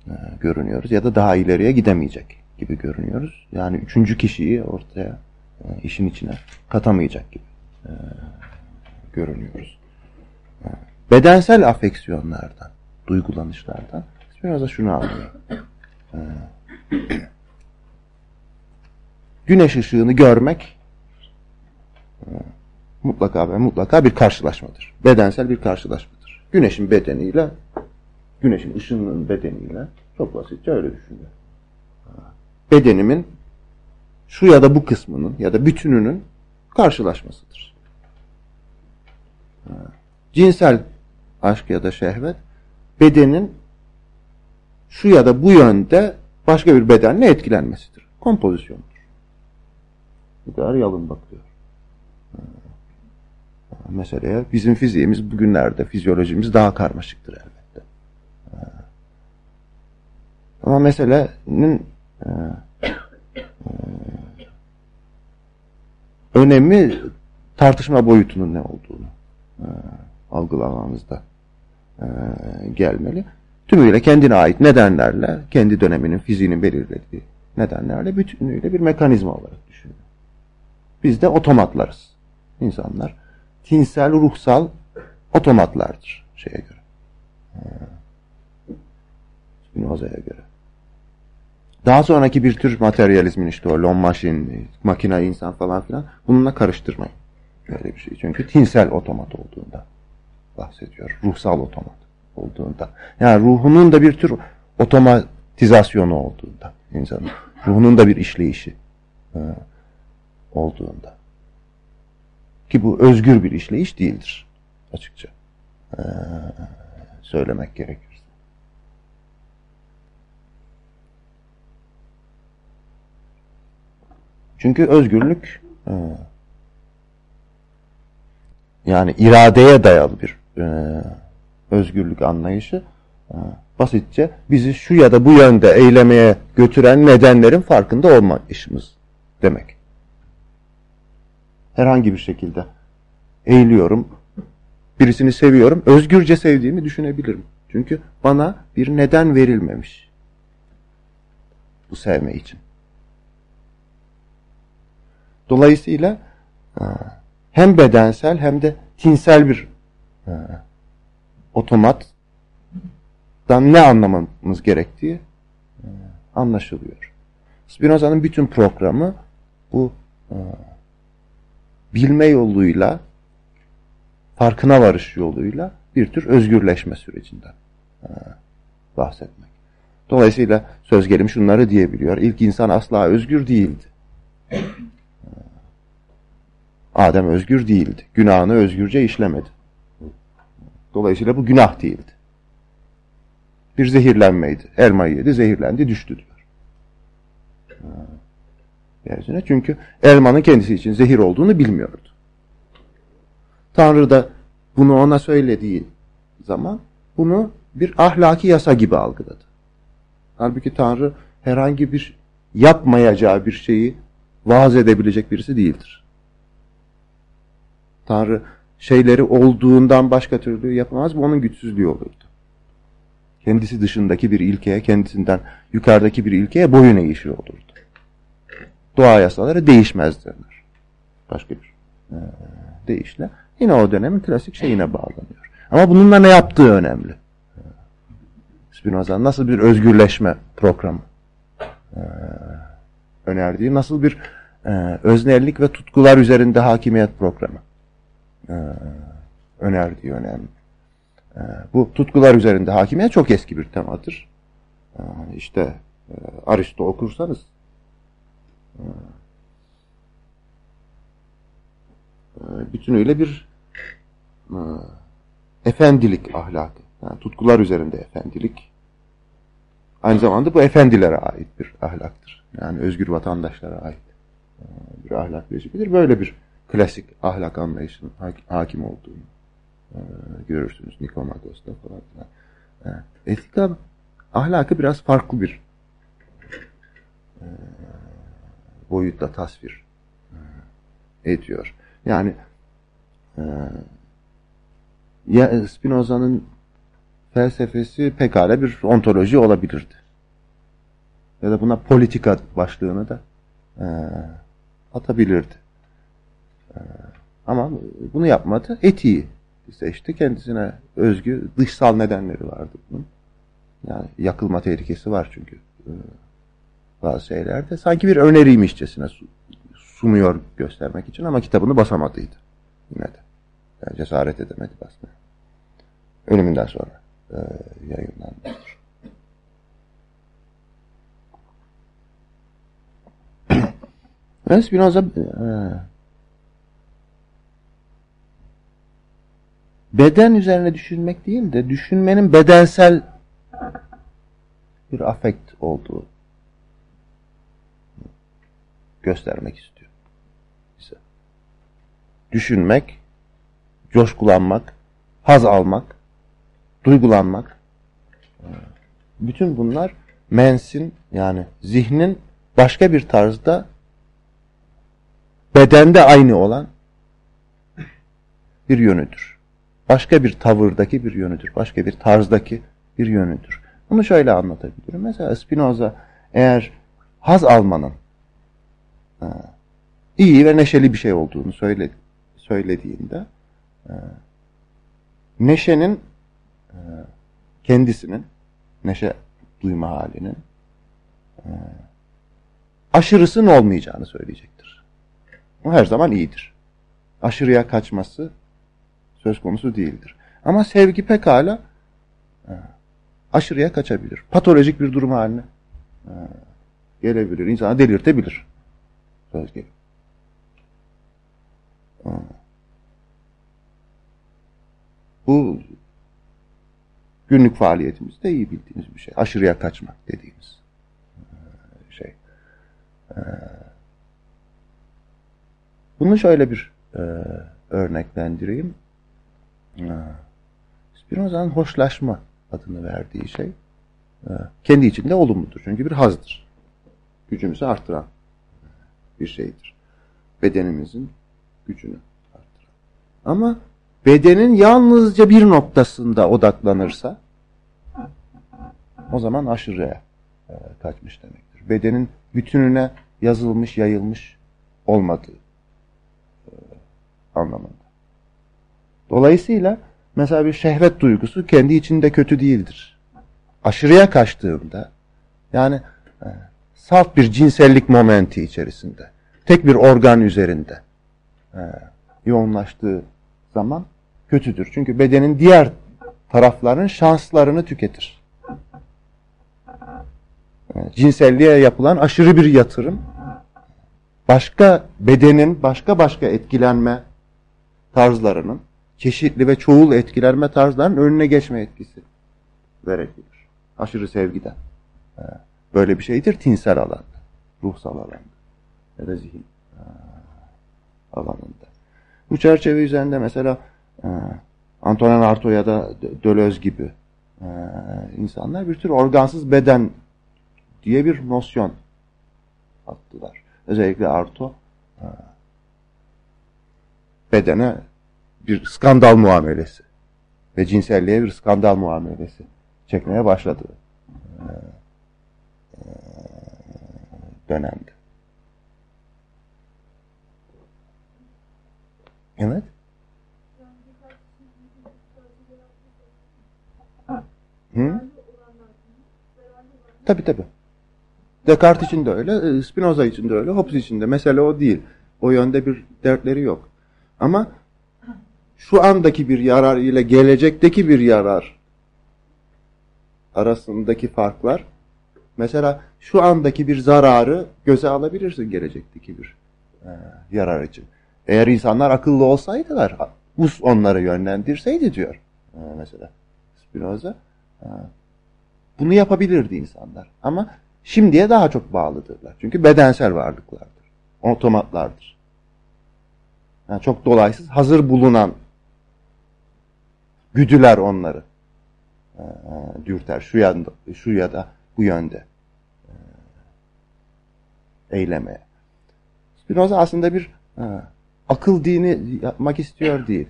e, görünüyoruz ya da daha ileriye gidemeyecek gibi görünüyoruz. Yani üçüncü kişiyi ortaya e, işin içine katamayacak gibi e, görünüyoruz. E, bedensel afeksiyonlardan, duygulanışlardan biraz da şunu anlıyor. E, güneş ışığını görmek e, mutlaka ve mutlaka bir karşılaşmadır. Bedensel bir karşılaşmadır. Güneşin bedeniyle, güneşin ışınının bedeniyle çok basitçe öyle düşünüyor. Bedenimin şu ya da bu kısmının ya da bütününün karşılaşmasıdır. Cinsel aşk ya da şehvet bedenin şu ya da bu yönde başka bir bedenle etkilenmesidir. Kompozisyondur. Bu kadar yalın bakıyor meseleye. Bizim fiziğimiz bugünlerde, fizyolojimiz daha karmaşıktır elbette. Ama meselenin e, e, önemi tartışma boyutunun ne olduğunu e, algılamamızda e, gelmeli. Tümüyle kendine ait nedenlerle, kendi döneminin fiziğinin belirlediği nedenlerle bütünüyle bir mekanizma olarak düşünüyor. Biz de otomatlarız. İnsanlar tinsel, ruhsal otomatlardır şeye göre. Spinoza'ya göre. Daha sonraki bir tür materyalizmin işte o lon machine, makine insan falan filan bununla karıştırmayın. Böyle bir şey. Çünkü tinsel otomat olduğunda bahsediyor. Ruhsal otomat olduğunda. Yani ruhunun da bir tür otomatizasyonu olduğunda insanın. Ruhunun da bir işleyişi e, olduğunda. Ki bu özgür bir işleyiş değildir açıkça. E, söylemek gerekir. Çünkü özgürlük e, yani iradeye dayalı bir e, özgürlük anlayışı e, basitçe bizi şu ya da bu yönde eylemeye götüren nedenlerin farkında olma işimiz demek. Herhangi bir şekilde eğiliyorum, birisini seviyorum, özgürce sevdiğimi düşünebilirim. Çünkü bana bir neden verilmemiş bu sevme için. Dolayısıyla hem bedensel hem de tinsel bir otomattan ne anlamamız gerektiği anlaşılıyor. Spinoza'nın bütün programı bu bilme yoluyla farkına varış yoluyla bir tür özgürleşme sürecinden bahsetmek. Dolayısıyla söz gelimi şunları diyebiliyor. İlk insan asla özgür değildi. Adem özgür değildi. Günahını özgürce işlemedi. Dolayısıyla bu günah değildi. Bir zehirlenmeydi. Elmayı yedi, zehirlendi, düştü diyor. Yeryüzüne. Çünkü elmanın kendisi için zehir olduğunu bilmiyordu. Tanrı da bunu ona söylediği zaman bunu bir ahlaki yasa gibi algıladı. Halbuki Tanrı herhangi bir yapmayacağı bir şeyi vaaz edebilecek birisi değildir. Tanrı şeyleri olduğundan başka türlü yapamaz. Bu onun güçsüzlüğü olurdu. Kendisi dışındaki bir ilkeye, kendisinden yukarıdaki bir ilkeye boyun eğişir olurdu. Doğa yasaları değişmez derler. Başka bir e, deyişle. Yine o dönemin klasik şeyine bağlanıyor. Ama bununla ne yaptığı önemli. Spinoza'nın nasıl bir özgürleşme programı e, önerdiği, nasıl bir e, öznellik ve tutkular üzerinde hakimiyet programı e, önerdiği önemli. E, bu tutkular üzerinde hakimiyet çok eski bir temadır. E, işte e, Aristo okursanız e, e, bütünüyle bir e, efendilik ahlakı. Yani tutkular üzerinde efendilik. Aynı zamanda bu efendilere ait bir ahlaktır. Yani özgür vatandaşlara ait e, bir ahlak biçimidir. Böyle bir klasik ahlak anlayışının hakim olduğunu e, görürsünüz Nikomagos'ta falan. Evet. Etika ahlakı biraz farklı bir boyutta tasvir e, ediyor. Yani e, Spinoza'nın felsefesi pekala bir ontoloji olabilirdi. Ya da buna politika başlığını da e, atabilirdi. Ee, ama bunu yapmadı. Etiği seçti. Kendisine özgü dışsal nedenleri vardı bunun. Yani yakılma tehlikesi var çünkü e, bazı şeylerde. Sanki bir öneriymişçesine sunuyor göstermek için ama kitabını basamadıydı. Yine de. Yani cesaret edemedi basmaya. Ölümünden sonra e, yayınlanmıştır. Ve Spinoza e, beden üzerine düşünmek değil de düşünmenin bedensel bir afekt olduğu göstermek istiyor. Bize. Düşünmek, coşkulanmak, haz almak, duygulanmak bütün bunlar mensin yani zihnin başka bir tarzda bedende aynı olan bir yönüdür. Başka bir tavırdaki bir yönüdür. Başka bir tarzdaki bir yönüdür. Bunu şöyle anlatabilirim. Mesela Spinoza eğer haz almanın iyi ve neşeli bir şey olduğunu söyledi, söylediğinde neşenin kendisinin neşe duyma halinin aşırısının olmayacağını söyleyecektir. O her zaman iyidir. Aşırıya kaçması söz konusu değildir. Ama sevgi pekala aşırıya kaçabilir. Patolojik bir durum haline gelebilir. İnsanı delirtebilir. Söz gelip. Bu günlük faaliyetimizde iyi bildiğimiz bir şey. Aşırıya kaçmak dediğimiz şey. Bunu şöyle bir örneklendireyim. Spinoza'nın hoşlaşma adını verdiği şey kendi içinde olumludur. Çünkü bir hazdır. Gücümüzü arttıran bir şeydir. Bedenimizin gücünü arttıran. Ama bedenin yalnızca bir noktasında odaklanırsa o zaman aşırıya e, kaçmış demektir. Bedenin bütününe yazılmış, yayılmış olmadığı e, anlamında. Dolayısıyla mesela bir şehvet duygusu kendi içinde kötü değildir. Aşırıya kaçtığında yani e, salt bir cinsellik momenti içerisinde tek bir organ üzerinde e, yoğunlaştığı zaman kötüdür. Çünkü bedenin diğer tarafların şanslarını tüketir. E, cinselliğe yapılan aşırı bir yatırım başka bedenin başka başka etkilenme tarzlarının çeşitli ve çoğul etkilenme tarzlarının önüne geçme etkisi verebilir. Aşırı sevgiden. E, böyle bir şeydir tinsel alanda, ruhsal alanda ya da zihin e, alanında. Bu çerçeve üzerinde mesela e, Antonin Arto ya da Deleuze gibi e, insanlar bir tür organsız beden diye bir nosyon attılar. Özellikle Arto bedene bir skandal muamelesi ve cinselliğe bir skandal muamelesi çekmeye başladı dönemde. Evet. Hı? Tabi tabi. Descartes için de öyle, e, Spinoza için de öyle, Hobbes için de. Mesele o değil. O yönde bir dertleri yok. Ama şu andaki bir yarar ile gelecekteki bir yarar arasındaki farklar mesela şu andaki bir zararı göze alabilirsin gelecekteki bir e, yarar için. Eğer insanlar akıllı olsaydılar, us onları yönlendirseydi diyor e, mesela Spinoza. E, bunu yapabilirdi insanlar. Ama şimdiye daha çok bağlıdırlar. Çünkü bedensel varlıklardır. Otomatlardır. Yani çok dolaysız, hazır bulunan güdüler onları e, dürter. Şu ya, şu ya da bu yönde eylemeye. Spinoza aslında bir akıl dini yapmak istiyor değil.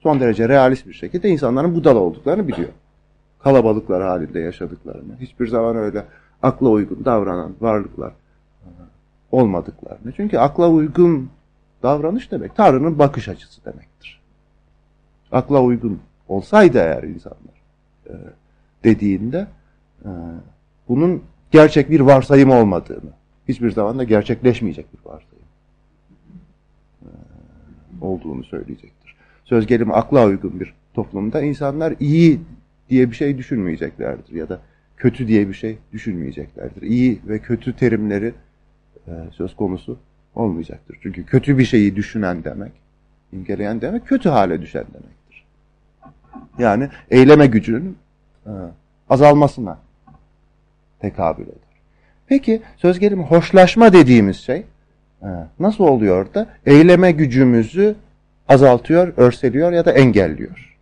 Son derece realist bir şekilde insanların budala olduklarını biliyor. Kalabalıklar halinde yaşadıklarını, hiçbir zaman öyle akla uygun davranan varlıklar olmadıklarını. Çünkü akla uygun davranış demek Tanrı'nın bakış açısı demektir. Akla uygun olsaydı eğer insanlar e, dediğinde e, bunun gerçek bir varsayım olmadığını, hiçbir zaman da gerçekleşmeyecek bir varsayım olduğunu söyleyecektir. Söz gelimi akla uygun bir toplumda insanlar iyi diye bir şey düşünmeyeceklerdir ya da kötü diye bir şey düşünmeyeceklerdir. İyi ve kötü terimleri e, söz konusu olmayacaktır. Çünkü kötü bir şeyi düşünen demek, imgeleyen demek kötü hale düşen demektir. Yani eyleme gücünün e, azalmasına tekabül eder. Peki söz gelimi hoşlaşma dediğimiz şey Nasıl oluyor da? Eyleme gücümüzü azaltıyor, örseliyor ya da engelliyor.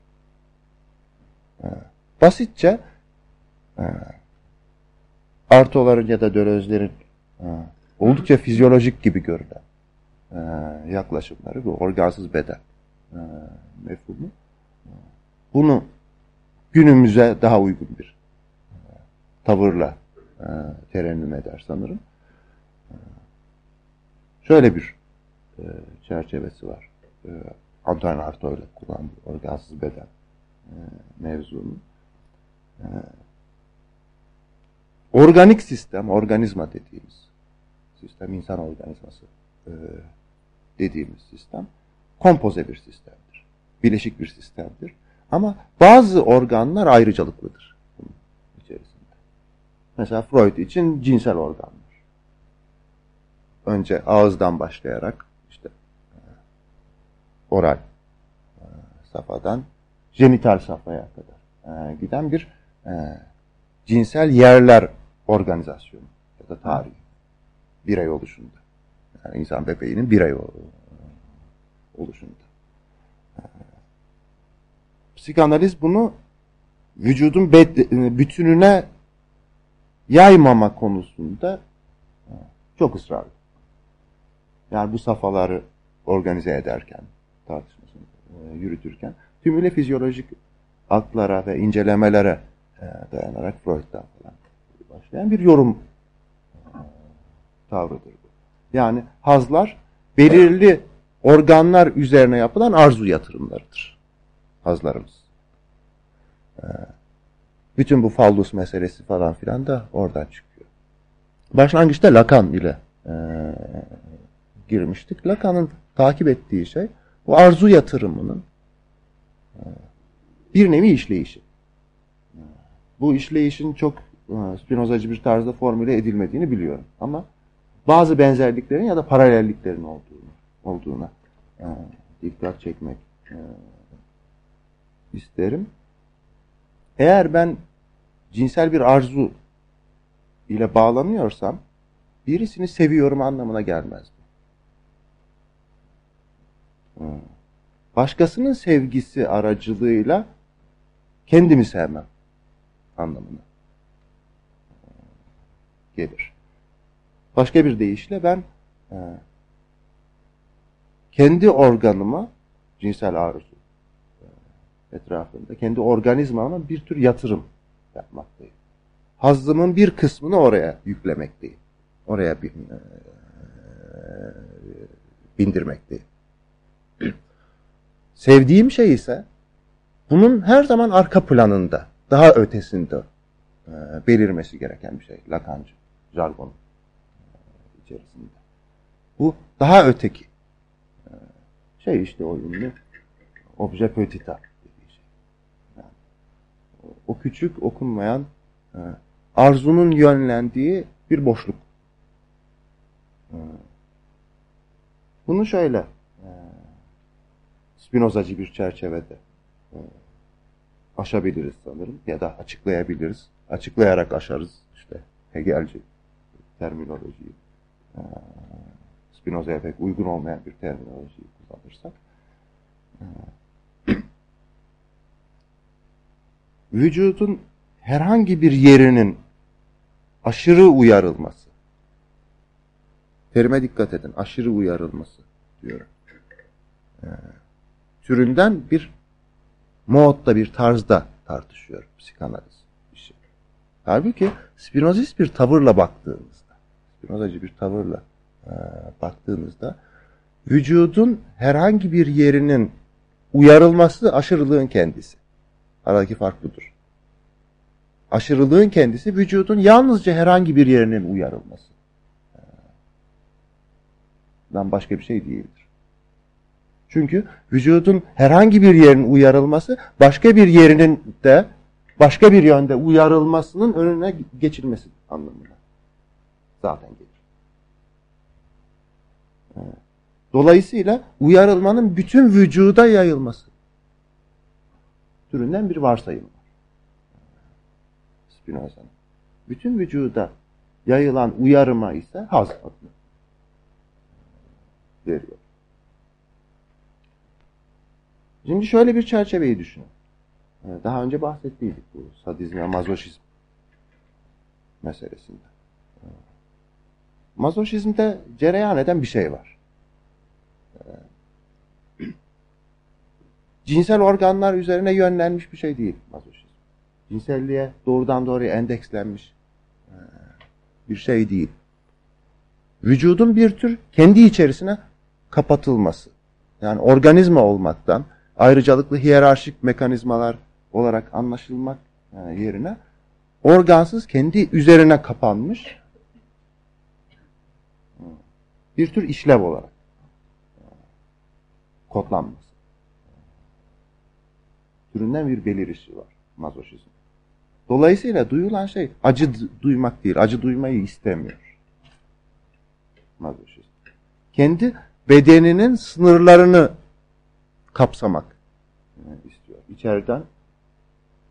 Basitçe Artoların ya da Dölozlerin e, oldukça fizyolojik gibi görünen e, yaklaşımları bu organsız beden e, mefhumu. Bunu günümüze daha uygun bir e, tavırla e, terennüm eder sanırım. E, şöyle bir e, çerçevesi var. E, Antoine Artaud ile kullandığı organsız beden e, mevzunun. E, organik sistem, organizma dediğimiz sistem, insan organizması e, dediğimiz sistem kompoze bir sistemdir. Bileşik bir sistemdir. Ama bazı organlar ayrıcalıklıdır. Mesela Freud için cinsel organlar. Önce ağızdan başlayarak işte e, oral e, safhadan jenital safhaya kadar e, giden bir cinsel yerler organizasyonu ya da tarihi birey oluşunda. Yani insan bebeğinin birey oluşunda. Psikanaliz bunu vücudun bütününe yaymama konusunda çok ısrarlı. Yani bu safhaları organize ederken, tartışmasını e, yürütürken tümüyle fizyolojik aklara ve incelemelere e, dayanarak Freud'dan falan başlayan bir yorum e, tavrıdır bu. Yani hazlar belirli organlar üzerine yapılan arzu yatırımlarıdır. Hazlarımız. Bütün bu fallus meselesi falan filan da oradan çıkıyor. Başlangıçta Lacan ile e, girmiştik. Lacan'ın takip ettiği şey bu arzu yatırımının e, bir nevi işleyişi. Bu işleyişin çok e, Spinozacı bir tarzda formüle edilmediğini biliyorum. Ama bazı benzerliklerin ya da paralelliklerin olduğunu, olduğuna e, dikkat çekmek e, isterim. Eğer ben cinsel bir arzu ile bağlanıyorsam birisini seviyorum anlamına gelmez. Başkasının sevgisi aracılığıyla kendimi sevmem anlamına gelir. Başka bir deyişle ben e, kendi organıma cinsel arzu e, etrafında kendi organizmama bir tür yatırım yapmaktayım. Hazzımın bir kısmını oraya yüklemekteyim. Oraya bin, e, bindirmekteyim. Sevdiğim şey ise bunun her zaman arka planında, daha ötesinde e, belirmesi gereken bir şey. Lakancı, jargon e, içerisinde. Bu daha öteki. E, şey işte o ünlü obje petita o küçük okunmayan e, arzunun yönlendiği bir boşluk. E, bunu şöyle e, Spinozacı bir çerçevede aşabiliriz sanırım ya da açıklayabiliriz. Açıklayarak aşarız işte Hegelci terminolojiyi. Spinoza'ya pek uygun olmayan bir terminolojiyi kullanırsak. Vücudun herhangi bir yerinin aşırı uyarılması. Terime dikkat edin. Aşırı uyarılması diyorum. Ee, türünden bir modda bir tarzda tartışıyor psikanaliz işi. Halbuki Spinozist bir tavırla baktığınızda, Spinozacı bir tavırla e, baktığınızda vücudun herhangi bir yerinin uyarılması aşırılığın kendisi. Aradaki fark budur. Aşırılığın kendisi vücudun yalnızca herhangi bir yerinin uyarılması. Dan başka bir şey değildir. Çünkü vücudun herhangi bir yerin uyarılması başka bir yerinin de başka bir yönde uyarılmasının önüne geçilmesi anlamına zaten gelir. Dolayısıyla uyarılmanın bütün vücuda yayılması türünden bir varsayım var. Spinoza'nın. Bütün vücuda yayılan uyarıma ise haz adını veriyor. Şimdi şöyle bir çerçeveyi düşünün. Ee, daha önce bahsettiydik bu sadizm ve mazoşizm meselesinde. Mazoşizmde cereyan eden bir şey var. Cinsel organlar üzerine yönlenmiş bir şey değil mazoşizm. Cinselliğe doğrudan doğruya endekslenmiş bir şey değil. Vücudun bir tür kendi içerisine kapatılması. Yani organizma olmaktan ayrıcalıklı hiyerarşik mekanizmalar olarak anlaşılmak yerine organsız kendi üzerine kapanmış bir tür işlev olarak kodlanması. Türünden bir belirişi var mazoşizm. Dolayısıyla duyulan şey acı duymak değil, acı duymayı istemiyor. Mazoşizm. Kendi bedeninin sınırlarını kapsamak istiyor. İçeriden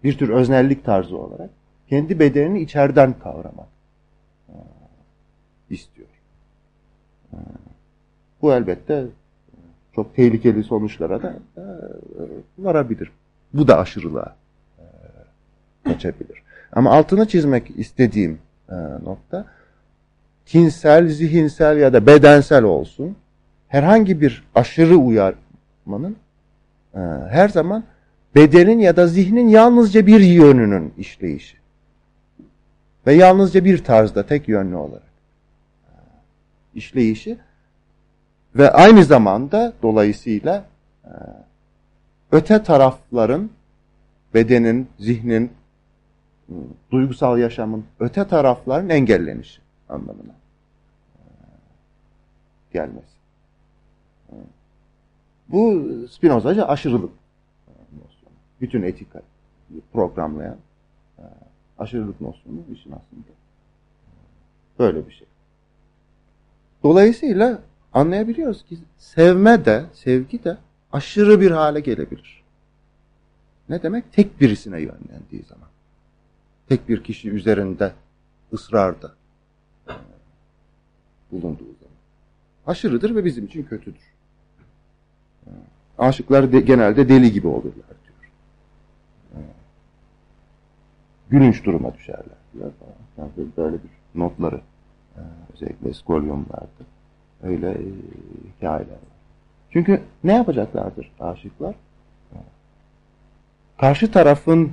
bir tür öznellik tarzı olarak kendi bedenini içeriden kavramak istiyor. Bu elbette çok tehlikeli sonuçlara da varabilir. Bu da aşırılığa kaçabilir. Ama altını çizmek istediğim nokta tinsel, zihinsel ya da bedensel olsun herhangi bir aşırı uyarmanın her zaman bedenin ya da zihnin yalnızca bir yönünün işleyişi. Ve yalnızca bir tarzda tek yönlü olarak işleyişi ve aynı zamanda dolayısıyla öte tarafların bedenin, zihnin, duygusal yaşamın öte tarafların engellenişi anlamına gelmesi. Bu Spinozacı aşırılık nosyonu. Bütün etika programlayan aşırılık nosyonu işin aslında böyle bir şey. Dolayısıyla anlayabiliyoruz ki sevme de, sevgi de aşırı bir hale gelebilir. Ne demek? Tek birisine yönlendiği zaman. Tek bir kişi üzerinde ısrarda bulunduğu zaman. Aşırıdır ve bizim için kötüdür. Aşıklar de, genelde deli gibi olurlar diyor. Gülünç duruma düşerler diyor. Yani böyle bir notları özellikle skolyumlarda öyle e, hikayeler var. Çünkü ne yapacaklardır aşıklar? Karşı tarafın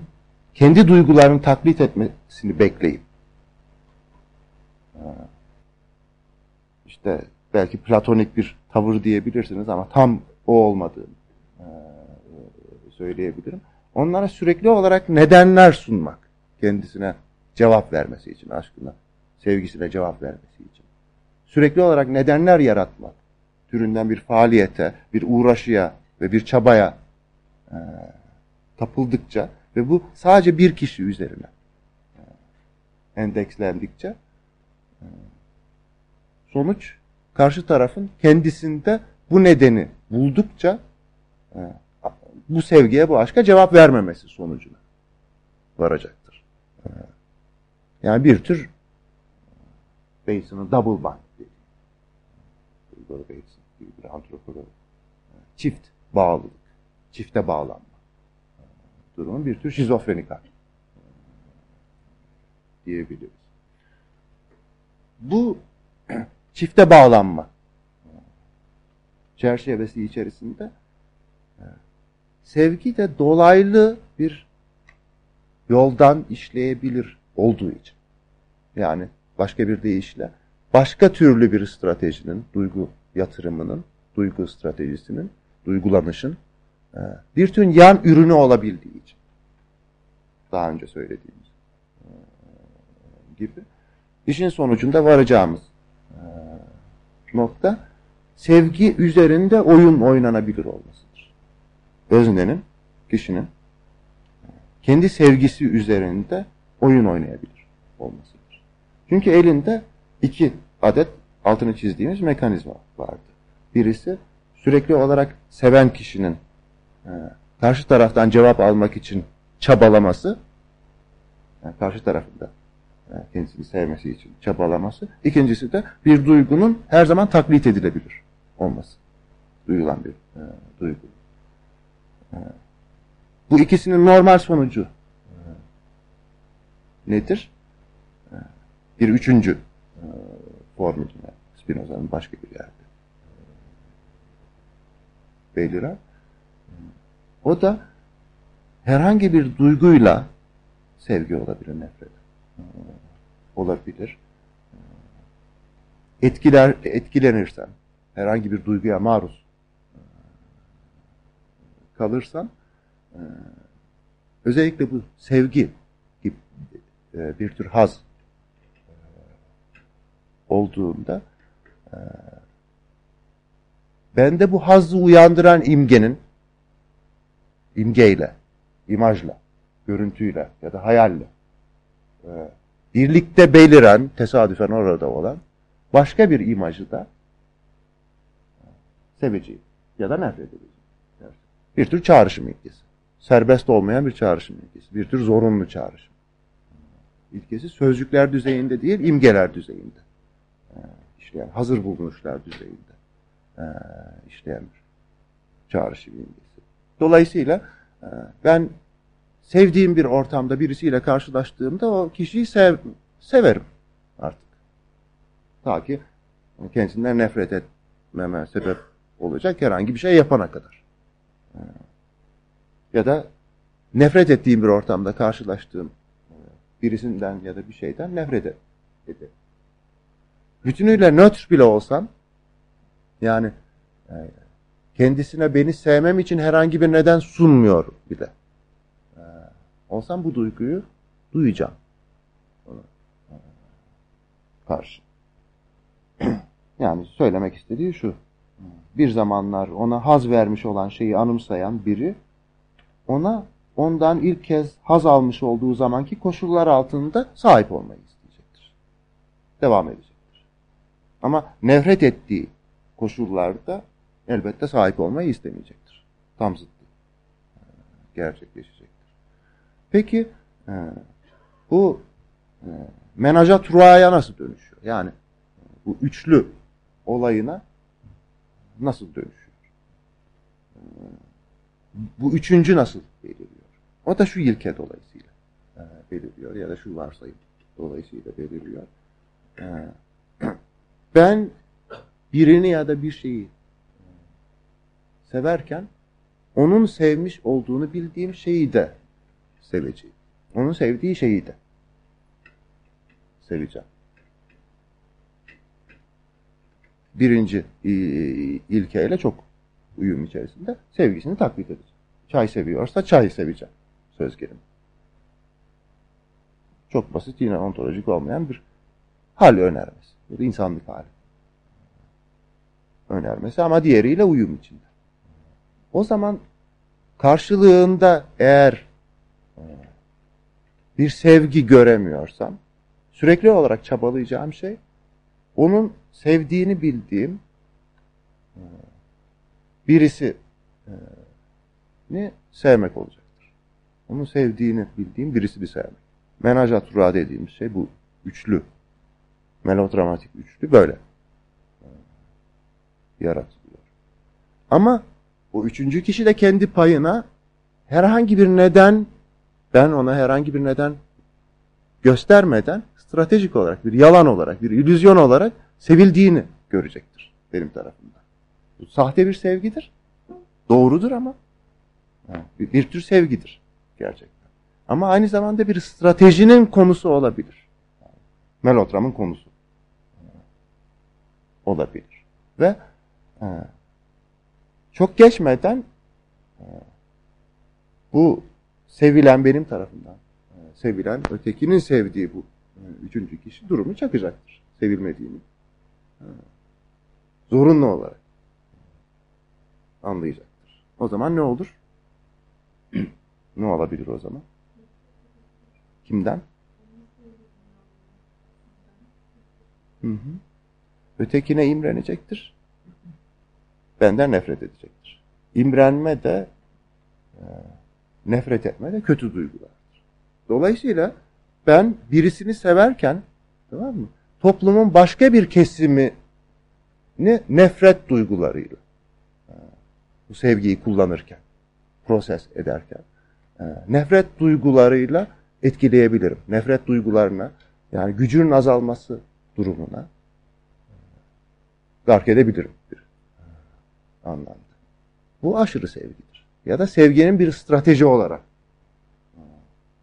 kendi duygularını taklit etmesini bekleyip işte belki platonik bir tavır diyebilirsiniz ama tam o olmadığını söyleyebilirim. Onlara sürekli olarak nedenler sunmak kendisine cevap vermesi için aşkına, sevgisine cevap vermesi için. Sürekli olarak nedenler yaratmak türünden bir faaliyete, bir uğraşıya ve bir çabaya e, kapıldıkça ve bu sadece bir kişi üzerine e, endekslendikçe e, sonuç karşı tarafın kendisinde bu nedeni buldukça e, bu sevgiye, bu aşka cevap vermemesi sonucuna varacaktır. Yani bir tür Bates'in double bind. Igor Bates gibi bir antropolog. Çift. Bağlılık, çifte bağlanma. Durumun bir tür şizofrenik hali. Diyebiliriz. Bu çifte bağlanma. Çerçevesi içerisinde sevgi de dolaylı bir yoldan işleyebilir olduğu için. Yani başka bir deyişle başka türlü bir stratejinin, duygu yatırımının, duygu stratejisinin, duygulanışın bir tür yan ürünü olabildiği için. Daha önce söylediğimiz gibi. İşin sonucunda varacağımız nokta sevgi üzerinde oyun oynanabilir olmasıdır. Öznenin, kişinin kendi sevgisi üzerinde oyun oynayabilir olmasıdır. Çünkü elinde iki adet altını çizdiğimiz mekanizma vardı. Birisi sürekli olarak seven kişinin karşı taraftan cevap almak için çabalaması, yani karşı tarafında kendisini sevmesi için çabalaması. İkincisi de bir duygunun her zaman taklit edilebilir olması. Duyulan bir e, duygu. E, bu ikisinin normal sonucu e, nedir? E, bir üçüncü e, formülüne Spinoza'nın başka bir yerde beliren. O da herhangi bir duyguyla sevgi olabilir, nefret olabilir. Etkiler, etkilenirsen, herhangi bir duyguya maruz kalırsan, özellikle bu sevgi gibi bir tür haz olduğunda bende bu hazzı uyandıran imgenin imgeyle, imajla, görüntüyle ya da hayalle e, birlikte beliren, tesadüfen orada olan başka bir imajı da seveceğim ya da nefret edeceğim. Bir tür çağrışım ilkesi. Serbest olmayan bir çağrışım ilkesi. Bir tür zorunlu çağrışım. İlkesi sözcükler düzeyinde değil, imgeler düzeyinde. E, işleyen, hazır bulunuşlar düzeyinde e, işleyen bir çağrışım imgesi. Dolayısıyla e, ben sevdiğim bir ortamda birisiyle karşılaştığımda o kişiyi sev, severim artık. Ta ki kendisinden nefret etmeme sebep olacak herhangi bir şey yapana kadar. E, ya da nefret ettiğim bir ortamda karşılaştığım e, birisinden ya da bir şeyden nefret ederim. Bütünüyle nötr bile olsam yani e, kendisine beni sevmem için herhangi bir neden sunmuyor bile. Ee, olsam bu duyguyu duyacağım. E, karşı. yani söylemek istediği şu. Bir zamanlar ona haz vermiş olan şeyi anımsayan biri ona ondan ilk kez haz almış olduğu zamanki koşullar altında sahip olmayı isteyecektir. Devam edecektir. Ama nefret ettiği koşullarda elbette sahip olmayı istemeyecektir. Tam zıttı gerçekleşecektir. Peki e, bu e, menaja truaya nasıl dönüşüyor? Yani bu üçlü olayına nasıl dönüşüyor? E, bu üçüncü nasıl beliriyor? O da şu ilke dolayısıyla beliriyor ya da şu varsayım dolayısıyla beliriyor. Ben birini ya da bir şeyi severken onun sevmiş olduğunu bildiğim şeyi de seveceğim. Onun sevdiği şeyi de seveceğim. Birinci ilkeyle çok uyum içerisinde sevgisini taklit edeceğim. Çay seviyorsa çay seveceğim. Söz gelimi. Çok basit yine ontolojik olmayan bir hal önermesi. Bu da insanlık hali önermesi ama diğeriyle uyum içinde. O zaman karşılığında eğer e, bir sevgi göremiyorsam sürekli olarak çabalayacağım şey onun sevdiğini bildiğim e, birisi e, ne sevmek olacaktır. Onun sevdiğini bildiğim birisi bir sevmek. Menajatura dediğimiz şey bu üçlü. Melodramatik üçlü böyle yaratılıyor. Ama o üçüncü kişi de kendi payına herhangi bir neden, ben ona herhangi bir neden göstermeden stratejik olarak, bir yalan olarak, bir illüzyon olarak sevildiğini görecektir benim tarafımdan. Bu sahte bir sevgidir. Doğrudur ama bir, bir tür sevgidir gerçekten. Ama aynı zamanda bir stratejinin konusu olabilir. Melodramın konusu olabilir. Ve çok geçmeden bu sevilen benim tarafından sevilen ötekinin sevdiği bu üçüncü kişi durumu çakacaktır. Sevilmediğini. Zorunlu olarak anlayacaktır. O zaman ne olur? ne olabilir o zaman? Kimden? Hı hı. Ötekine imrenecektir benden nefret edecektir. İmrenme de e, nefret etme de kötü duygulardır. Dolayısıyla ben birisini severken tamam mı? Toplumun başka bir kesimini nefret duygularıyla e, bu sevgiyi kullanırken, proses ederken e, nefret duygularıyla etkileyebilirim. Nefret duygularına yani gücünün azalması durumuna gark edebilirim bir anlamda. Bu aşırı sevgidir. Ya da sevginin bir strateji olarak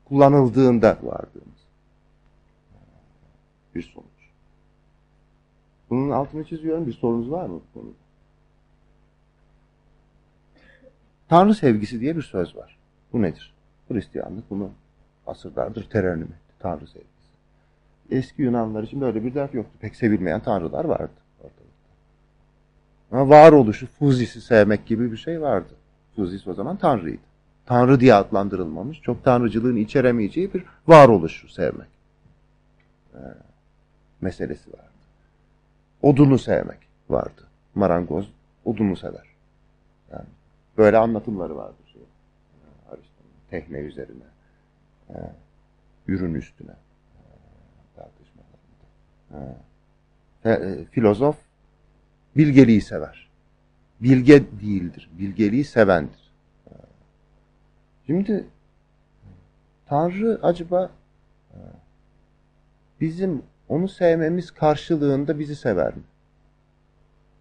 kullanıldığında vardığımız bir sonuç. Bunun altını çiziyorum. Bir sorunuz var mı bu? Tanrı sevgisi diye bir söz var. Bu nedir? Hristiyanlık bunu asırlardır terennüm etti. Tanrı sevgisi. Eski Yunanlar için böyle bir dert yoktu. Pek sevilmeyen tanrılar vardı varoluşu, Fuzis'i sevmek gibi bir şey vardı. Fuzis o zaman tanrıydı. Tanrı diye adlandırılmamış, çok tanrıcılığın içeremeyeceği bir varoluşu sevmek ee, meselesi vardı. Odunu sevmek vardı. Marangoz odunu sever. Yani böyle anlatımları vardı. Şey. Aristo'nun tekne üzerine, e, ürün üstüne e. E, e, filozof bilgeliği sever. Bilge değildir. Bilgeliği sevendir. Şimdi Tanrı acaba bizim onu sevmemiz karşılığında bizi sever mi?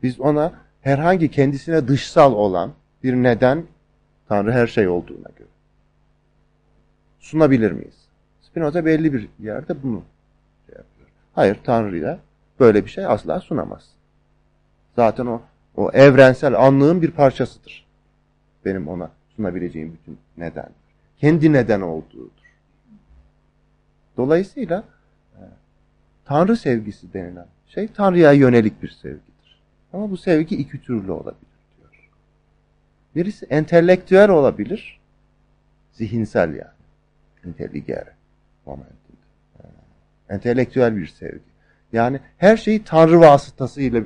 Biz ona herhangi kendisine dışsal olan bir neden Tanrı her şey olduğuna göre sunabilir miyiz? Spinoza belli bir yerde bunu şey yapıyor. Hayır Tanrı'ya böyle bir şey asla sunamaz. Zaten o o evrensel anlığın bir parçasıdır. Benim ona sunabileceğim bütün neden. Kendi neden olduğudur. Dolayısıyla Tanrı sevgisi denilen şey Tanrı'ya yönelik bir sevgidir. Ama bu sevgi iki türlü olabilir diyor. Birisi entelektüel olabilir, zihinsel yani. Intelligere momentinde. Entelektüel bir sevgi. Yani her şeyi Tanrı vasıtasıyla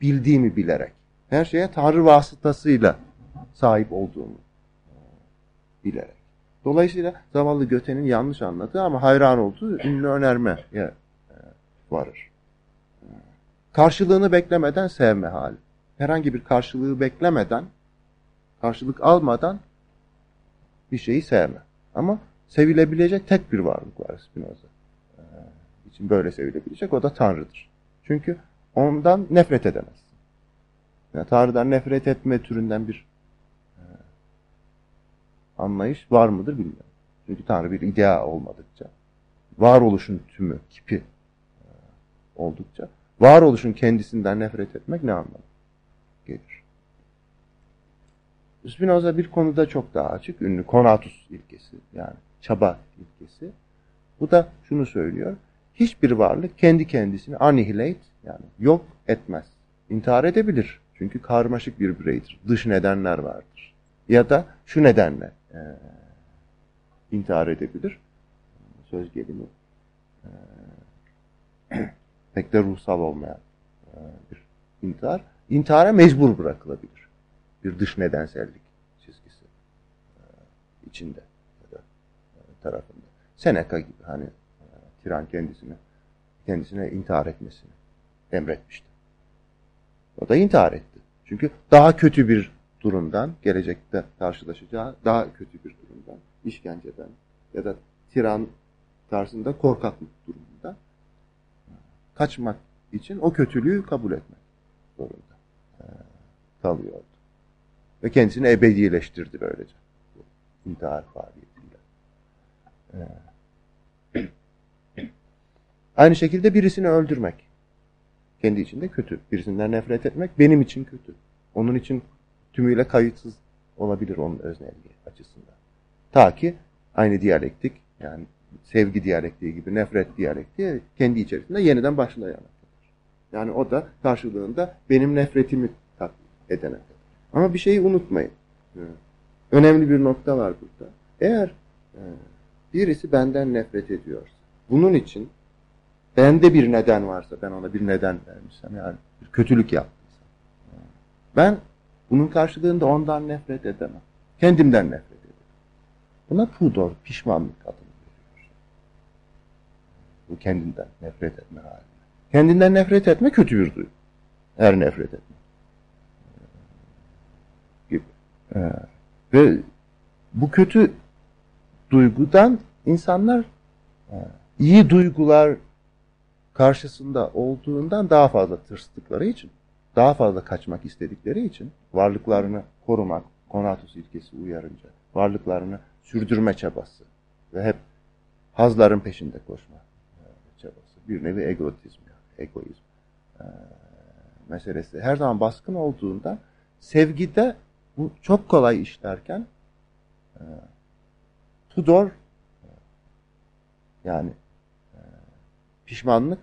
bildiğimi bilerek, her şeye Tanrı vasıtasıyla sahip olduğumu bilerek. Dolayısıyla zavallı Göte'nin yanlış anladığı ama hayran olduğu ünlü önerme varır. Karşılığını beklemeden sevme hali. Herhangi bir karşılığı beklemeden, karşılık almadan bir şeyi sevme. Ama sevilebilecek tek bir varlık var Spinoza. Ee, için böyle sevilebilecek o da Tanrı'dır. Çünkü ondan nefret edemezsin. Yani Tanrı'dan nefret etme türünden bir e, anlayış var mıdır bilmiyorum. Çünkü Tanrı bir idea olmadıkça, varoluşun tümü, kipi oldukça varoluşun kendisinden nefret etmek ne anlamı gelir? Spinoza bir konuda çok daha açık. Ünlü konatus ilkesi yani çaba ilkesi. Bu da şunu söylüyor. Hiçbir varlık kendi kendisini annihilate yani yok etmez. İntihar edebilir. Çünkü karmaşık bir bireydir. Dış nedenler vardır. Ya da şu nedenle e, intihar edebilir. Söz gelimi. E, pek de ruhsal olmayan e, bir intihar. İntihara mecbur bırakılabilir. Bir dış nedensellik çizgisi e, içinde ya da e, tarafında. Seneca gibi hani tiran kendisine kendisine intihar etmesini emretmişti. O da intihar etti. Çünkü daha kötü bir durumdan, gelecekte karşılaşacağı daha kötü bir durumdan, işkenceden ya da tiran karşısında korkaklık durumunda kaçmak için o kötülüğü kabul etmek zorunda e, kalıyordu. Ve kendisini ebedileştirdi böylece. İntihar faaliyetiyle. E, aynı şekilde birisini öldürmek. Kendi içinde kötü. Birisinden nefret etmek benim için kötü. Onun için tümüyle kayıtsız olabilir onun öznelliği açısından. Ta ki aynı diyalektik yani sevgi diyalektiği gibi nefret diyalektiği kendi içerisinde yeniden başlayan. Yani o da karşılığında benim nefretimi tatmin edene. Ama bir şeyi unutmayın. Önemli bir nokta var burada. Eğer e, birisi benden nefret ediyorsa, bunun için bende bir neden varsa, ben ona bir neden vermişsem, yani bir kötülük yaptıysam, ben bunun karşılığında ondan nefret edemem. Kendimden nefret ederim. Buna pudor, pişmanlık adını bu kendinden nefret etme hali. Kendinden nefret etme kötü bir duygu. Her nefret etme. Gibi. Ee, ve bu kötü duygudan insanlar e, iyi duygular karşısında olduğundan daha fazla tırstıkları için, daha fazla kaçmak istedikleri için varlıklarını korumak, konatus ilkesi uyarınca, varlıklarını sürdürme çabası ve hep hazların peşinde koşma e, çabası. Bir nevi egotizm, yani, egoizm e, meselesi her zaman baskın olduğunda sevgide bu çok kolay işlerken e, Tudor yani e, pişmanlık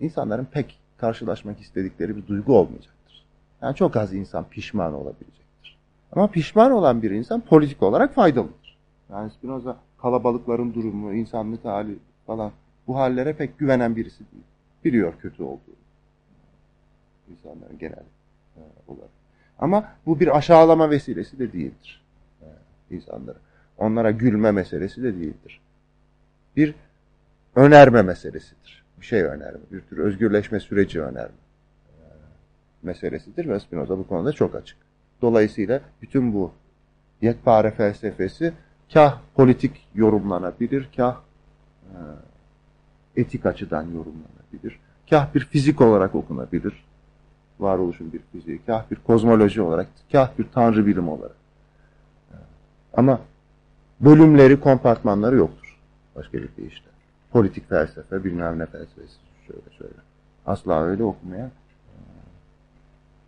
insanların pek karşılaşmak istedikleri bir duygu olmayacaktır. Yani çok az insan pişman olabilecektir. Ama pişman olan bir insan politik olarak faydalıdır. Yani Spinoza kalabalıkların durumu, insanlık hali falan bu hallere pek güvenen birisi değil. Biliyor kötü olduğunu. İnsanların genel e, olarak. Ama bu bir aşağılama vesilesi de değildir. E, insanlara. Onlara gülme meselesi de değildir. Bir önerme meselesidir. Bir şey önerme, bir tür özgürleşme süreci önerme e, meselesidir ve Spinoza bu konuda çok açık. Dolayısıyla bütün bu yekpare felsefesi kah politik yorumlanabilir, kah e, etik açıdan yorumlanabilir, kah bir fizik olarak okunabilir, varoluşun bir fiziği, kah bir kozmoloji olarak, kah bir tanrı bilim olarak. E, ama bölümleri, kompartmanları yoktur. Başka bir deyişle. Politik felsefe, bilmem ne felsefesi, şöyle şöyle. Asla öyle okumaya e,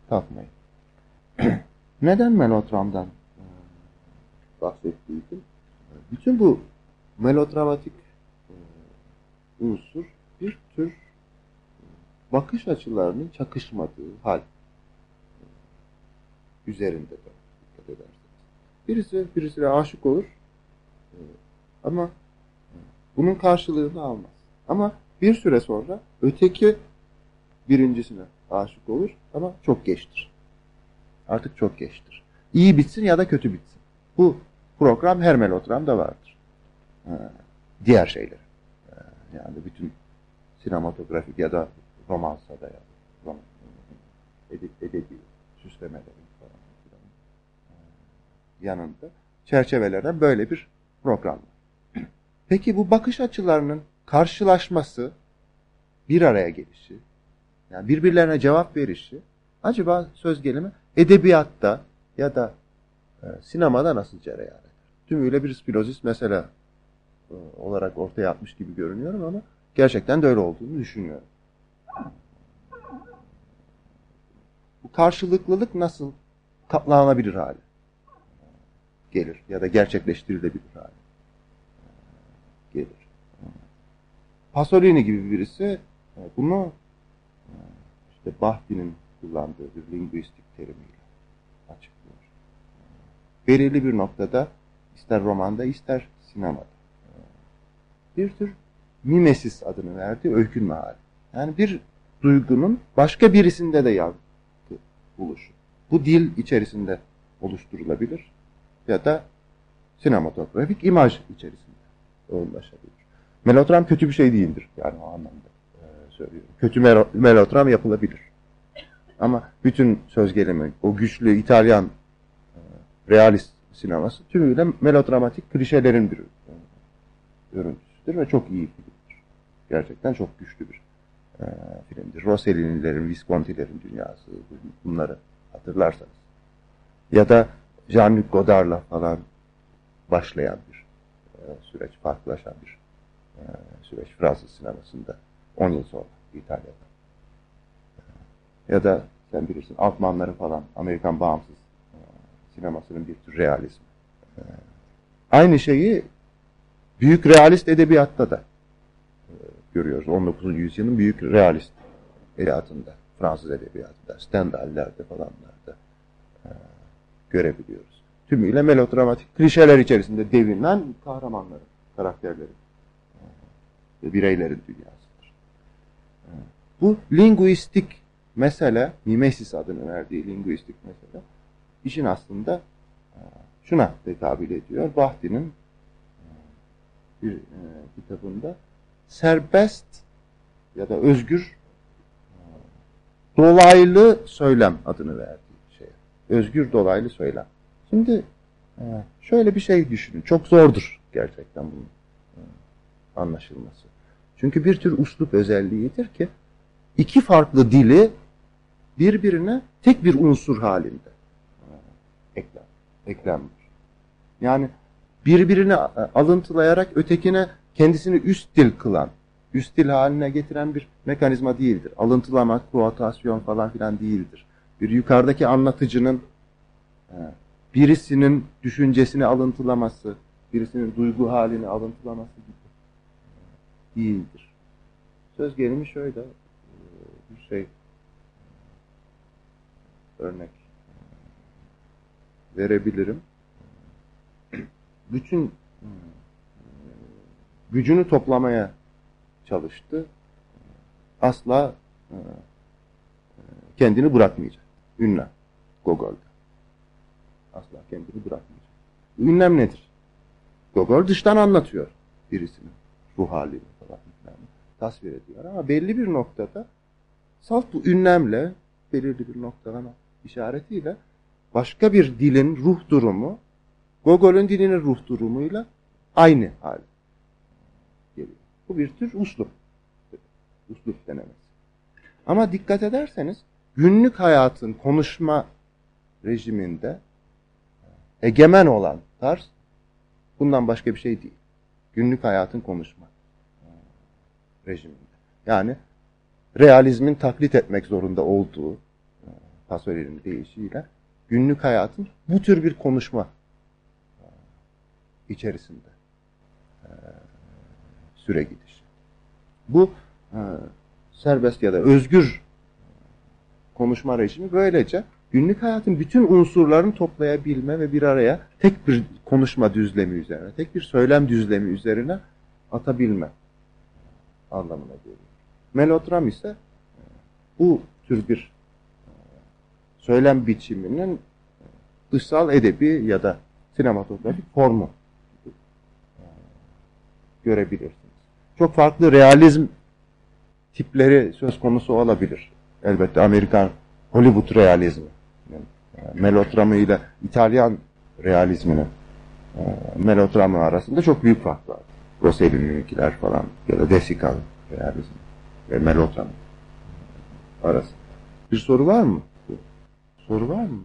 kalkmayın. Neden melodramdan e, bahsettiydim? Bütün bu melodramatik e, unsur bir tür bakış açılarının çakışmadığı hal üzerinde de dikkat ederseniz. Birisi birisine aşık olur ama bunun karşılığını almaz. Ama bir süre sonra öteki birincisine aşık olur ama çok geçtir. Artık çok geçtir. İyi bitsin ya da kötü bitsin. Bu program her melodramda vardır. diğer şeyler. yani bütün sinematografik ya da romansa da ya roman, edebi süslemelerin falan yanında çerçevelerden böyle bir program var. Peki bu bakış açılarının karşılaşması, bir araya gelişi, yani birbirlerine cevap verişi, acaba söz gelimi edebiyatta ya da e, sinemada nasıl cereyan eder? Tümüyle bir spinozist mesela e, olarak ortaya atmış gibi görünüyorum ama gerçekten de öyle olduğunu düşünüyorum. Bu karşılıklılık nasıl katlanabilir hale gelir ya da gerçekleştirilebilir hale gelir. Pasolini gibi birisi e, bunu e, işte Bahti'nin kullandığı bir linguistik terimiyle açıklıyor. Belirli bir noktada ister romanda ister sinemada bir tür mimesis adını verdiği öykünme hali. Yani bir duygunun başka birisinde de yankı buluşu. Bu dil içerisinde oluşturulabilir ya da sinematografik imaj içerisinde yoğunlaşabilir. Melodram kötü bir şey değildir. Yani o anlamda e, söylüyorum. Kötü melo melodram yapılabilir. Ama bütün söz gelimi, o güçlü İtalyan e, realist sineması tümüyle melodramatik klişelerin bir e, örüntüsüdür ve çok iyi filmdir. Gerçekten çok güçlü bir e, filmdir. Rossellini'lerin, Visconti'lerin dünyası bunları hatırlarsanız. Ya da Jean-Luc Godard'la falan başlayan bir e, süreç, farklılaşan bir e, süreç Fransız sinemasında 10 yıl sonra İtalya'da. E, ya da sen bilirsin Altmanların falan Amerikan bağımsız e, sinemasının bir tür realizmi. E, aynı şeyi büyük realist edebiyatta da e, görüyoruz. 19. yüzyılın büyük realist edebiyatında, Fransız edebiyatında, Stendhal'lerde falanlarda e, görebiliyoruz. Tümüyle melodramatik klişeler içerisinde devrilen kahramanların, karakterlerin bireylerin dünyasıdır. Bu linguistik mesele, mimesis adını verdiği linguistik mesele, işin aslında e, şuna tekabül ediyor. Bahti'nin e, bir e, kitabında serbest ya da özgür dolaylı söylem adını verdiği şey. Özgür dolaylı söylem. Şimdi şöyle bir şey düşünün. Çok zordur gerçekten bunun anlaşılması. Çünkü bir tür uslup özelliğidir ki iki farklı dili birbirine tek bir unsur halinde ekler, eklenmiş. Yani birbirini alıntılayarak ötekine kendisini üst dil kılan, üst dil haline getiren bir mekanizma değildir. Alıntılamak, kuotasyon falan filan değildir. Bir yukarıdaki anlatıcının e, birisinin düşüncesini alıntılaması, birisinin duygu halini alıntılaması gibi değildir. Söz gelimi şöyle e, bir şey örnek verebilirim. Bütün e, gücünü toplamaya çalıştı. Asla e, kendini bırakmayacak. Ünlem. Gogol'da. Asla kendini bırakmayacak. Ünlem nedir? Gogol dıştan anlatıyor birisinin ruh halini tasvir ediyor ama belli bir noktada salt bu ünlemle belirli bir noktalama işaretiyle başka bir dilin ruh durumu Gogol'ün dilinin ruh durumuyla aynı hal geliyor. Bu bir tür uslup. Uslup denemesi. Ama dikkat ederseniz günlük hayatın konuşma rejiminde egemen olan tarz bundan başka bir şey değil. Günlük hayatın konuşma rejiminde. Yani realizmin taklit etmek zorunda olduğu Pasolini'nin deyişiyle günlük hayatın bu tür bir konuşma içerisinde süre gidiş. Bu serbest ya da özgür konuşma rejimi böylece günlük hayatın bütün unsurlarını toplayabilme ve bir araya tek bir konuşma düzlemi üzerine, tek bir söylem düzlemi üzerine atabilme anlamına geliyor. Melodram ise bu tür bir söylem biçiminin dışsal edebi ya da sinematografik formu görebilirsiniz. Çok farklı realizm tipleri söz konusu olabilir. Elbette Amerikan Hollywood realizmi, yani melodramı İtalyan realizminin melodramı arasında çok büyük fark var. Rossellini'ninkiler falan ya da Desikal realizmi ve melodram arasında. Bir soru var mı? Soru var mı?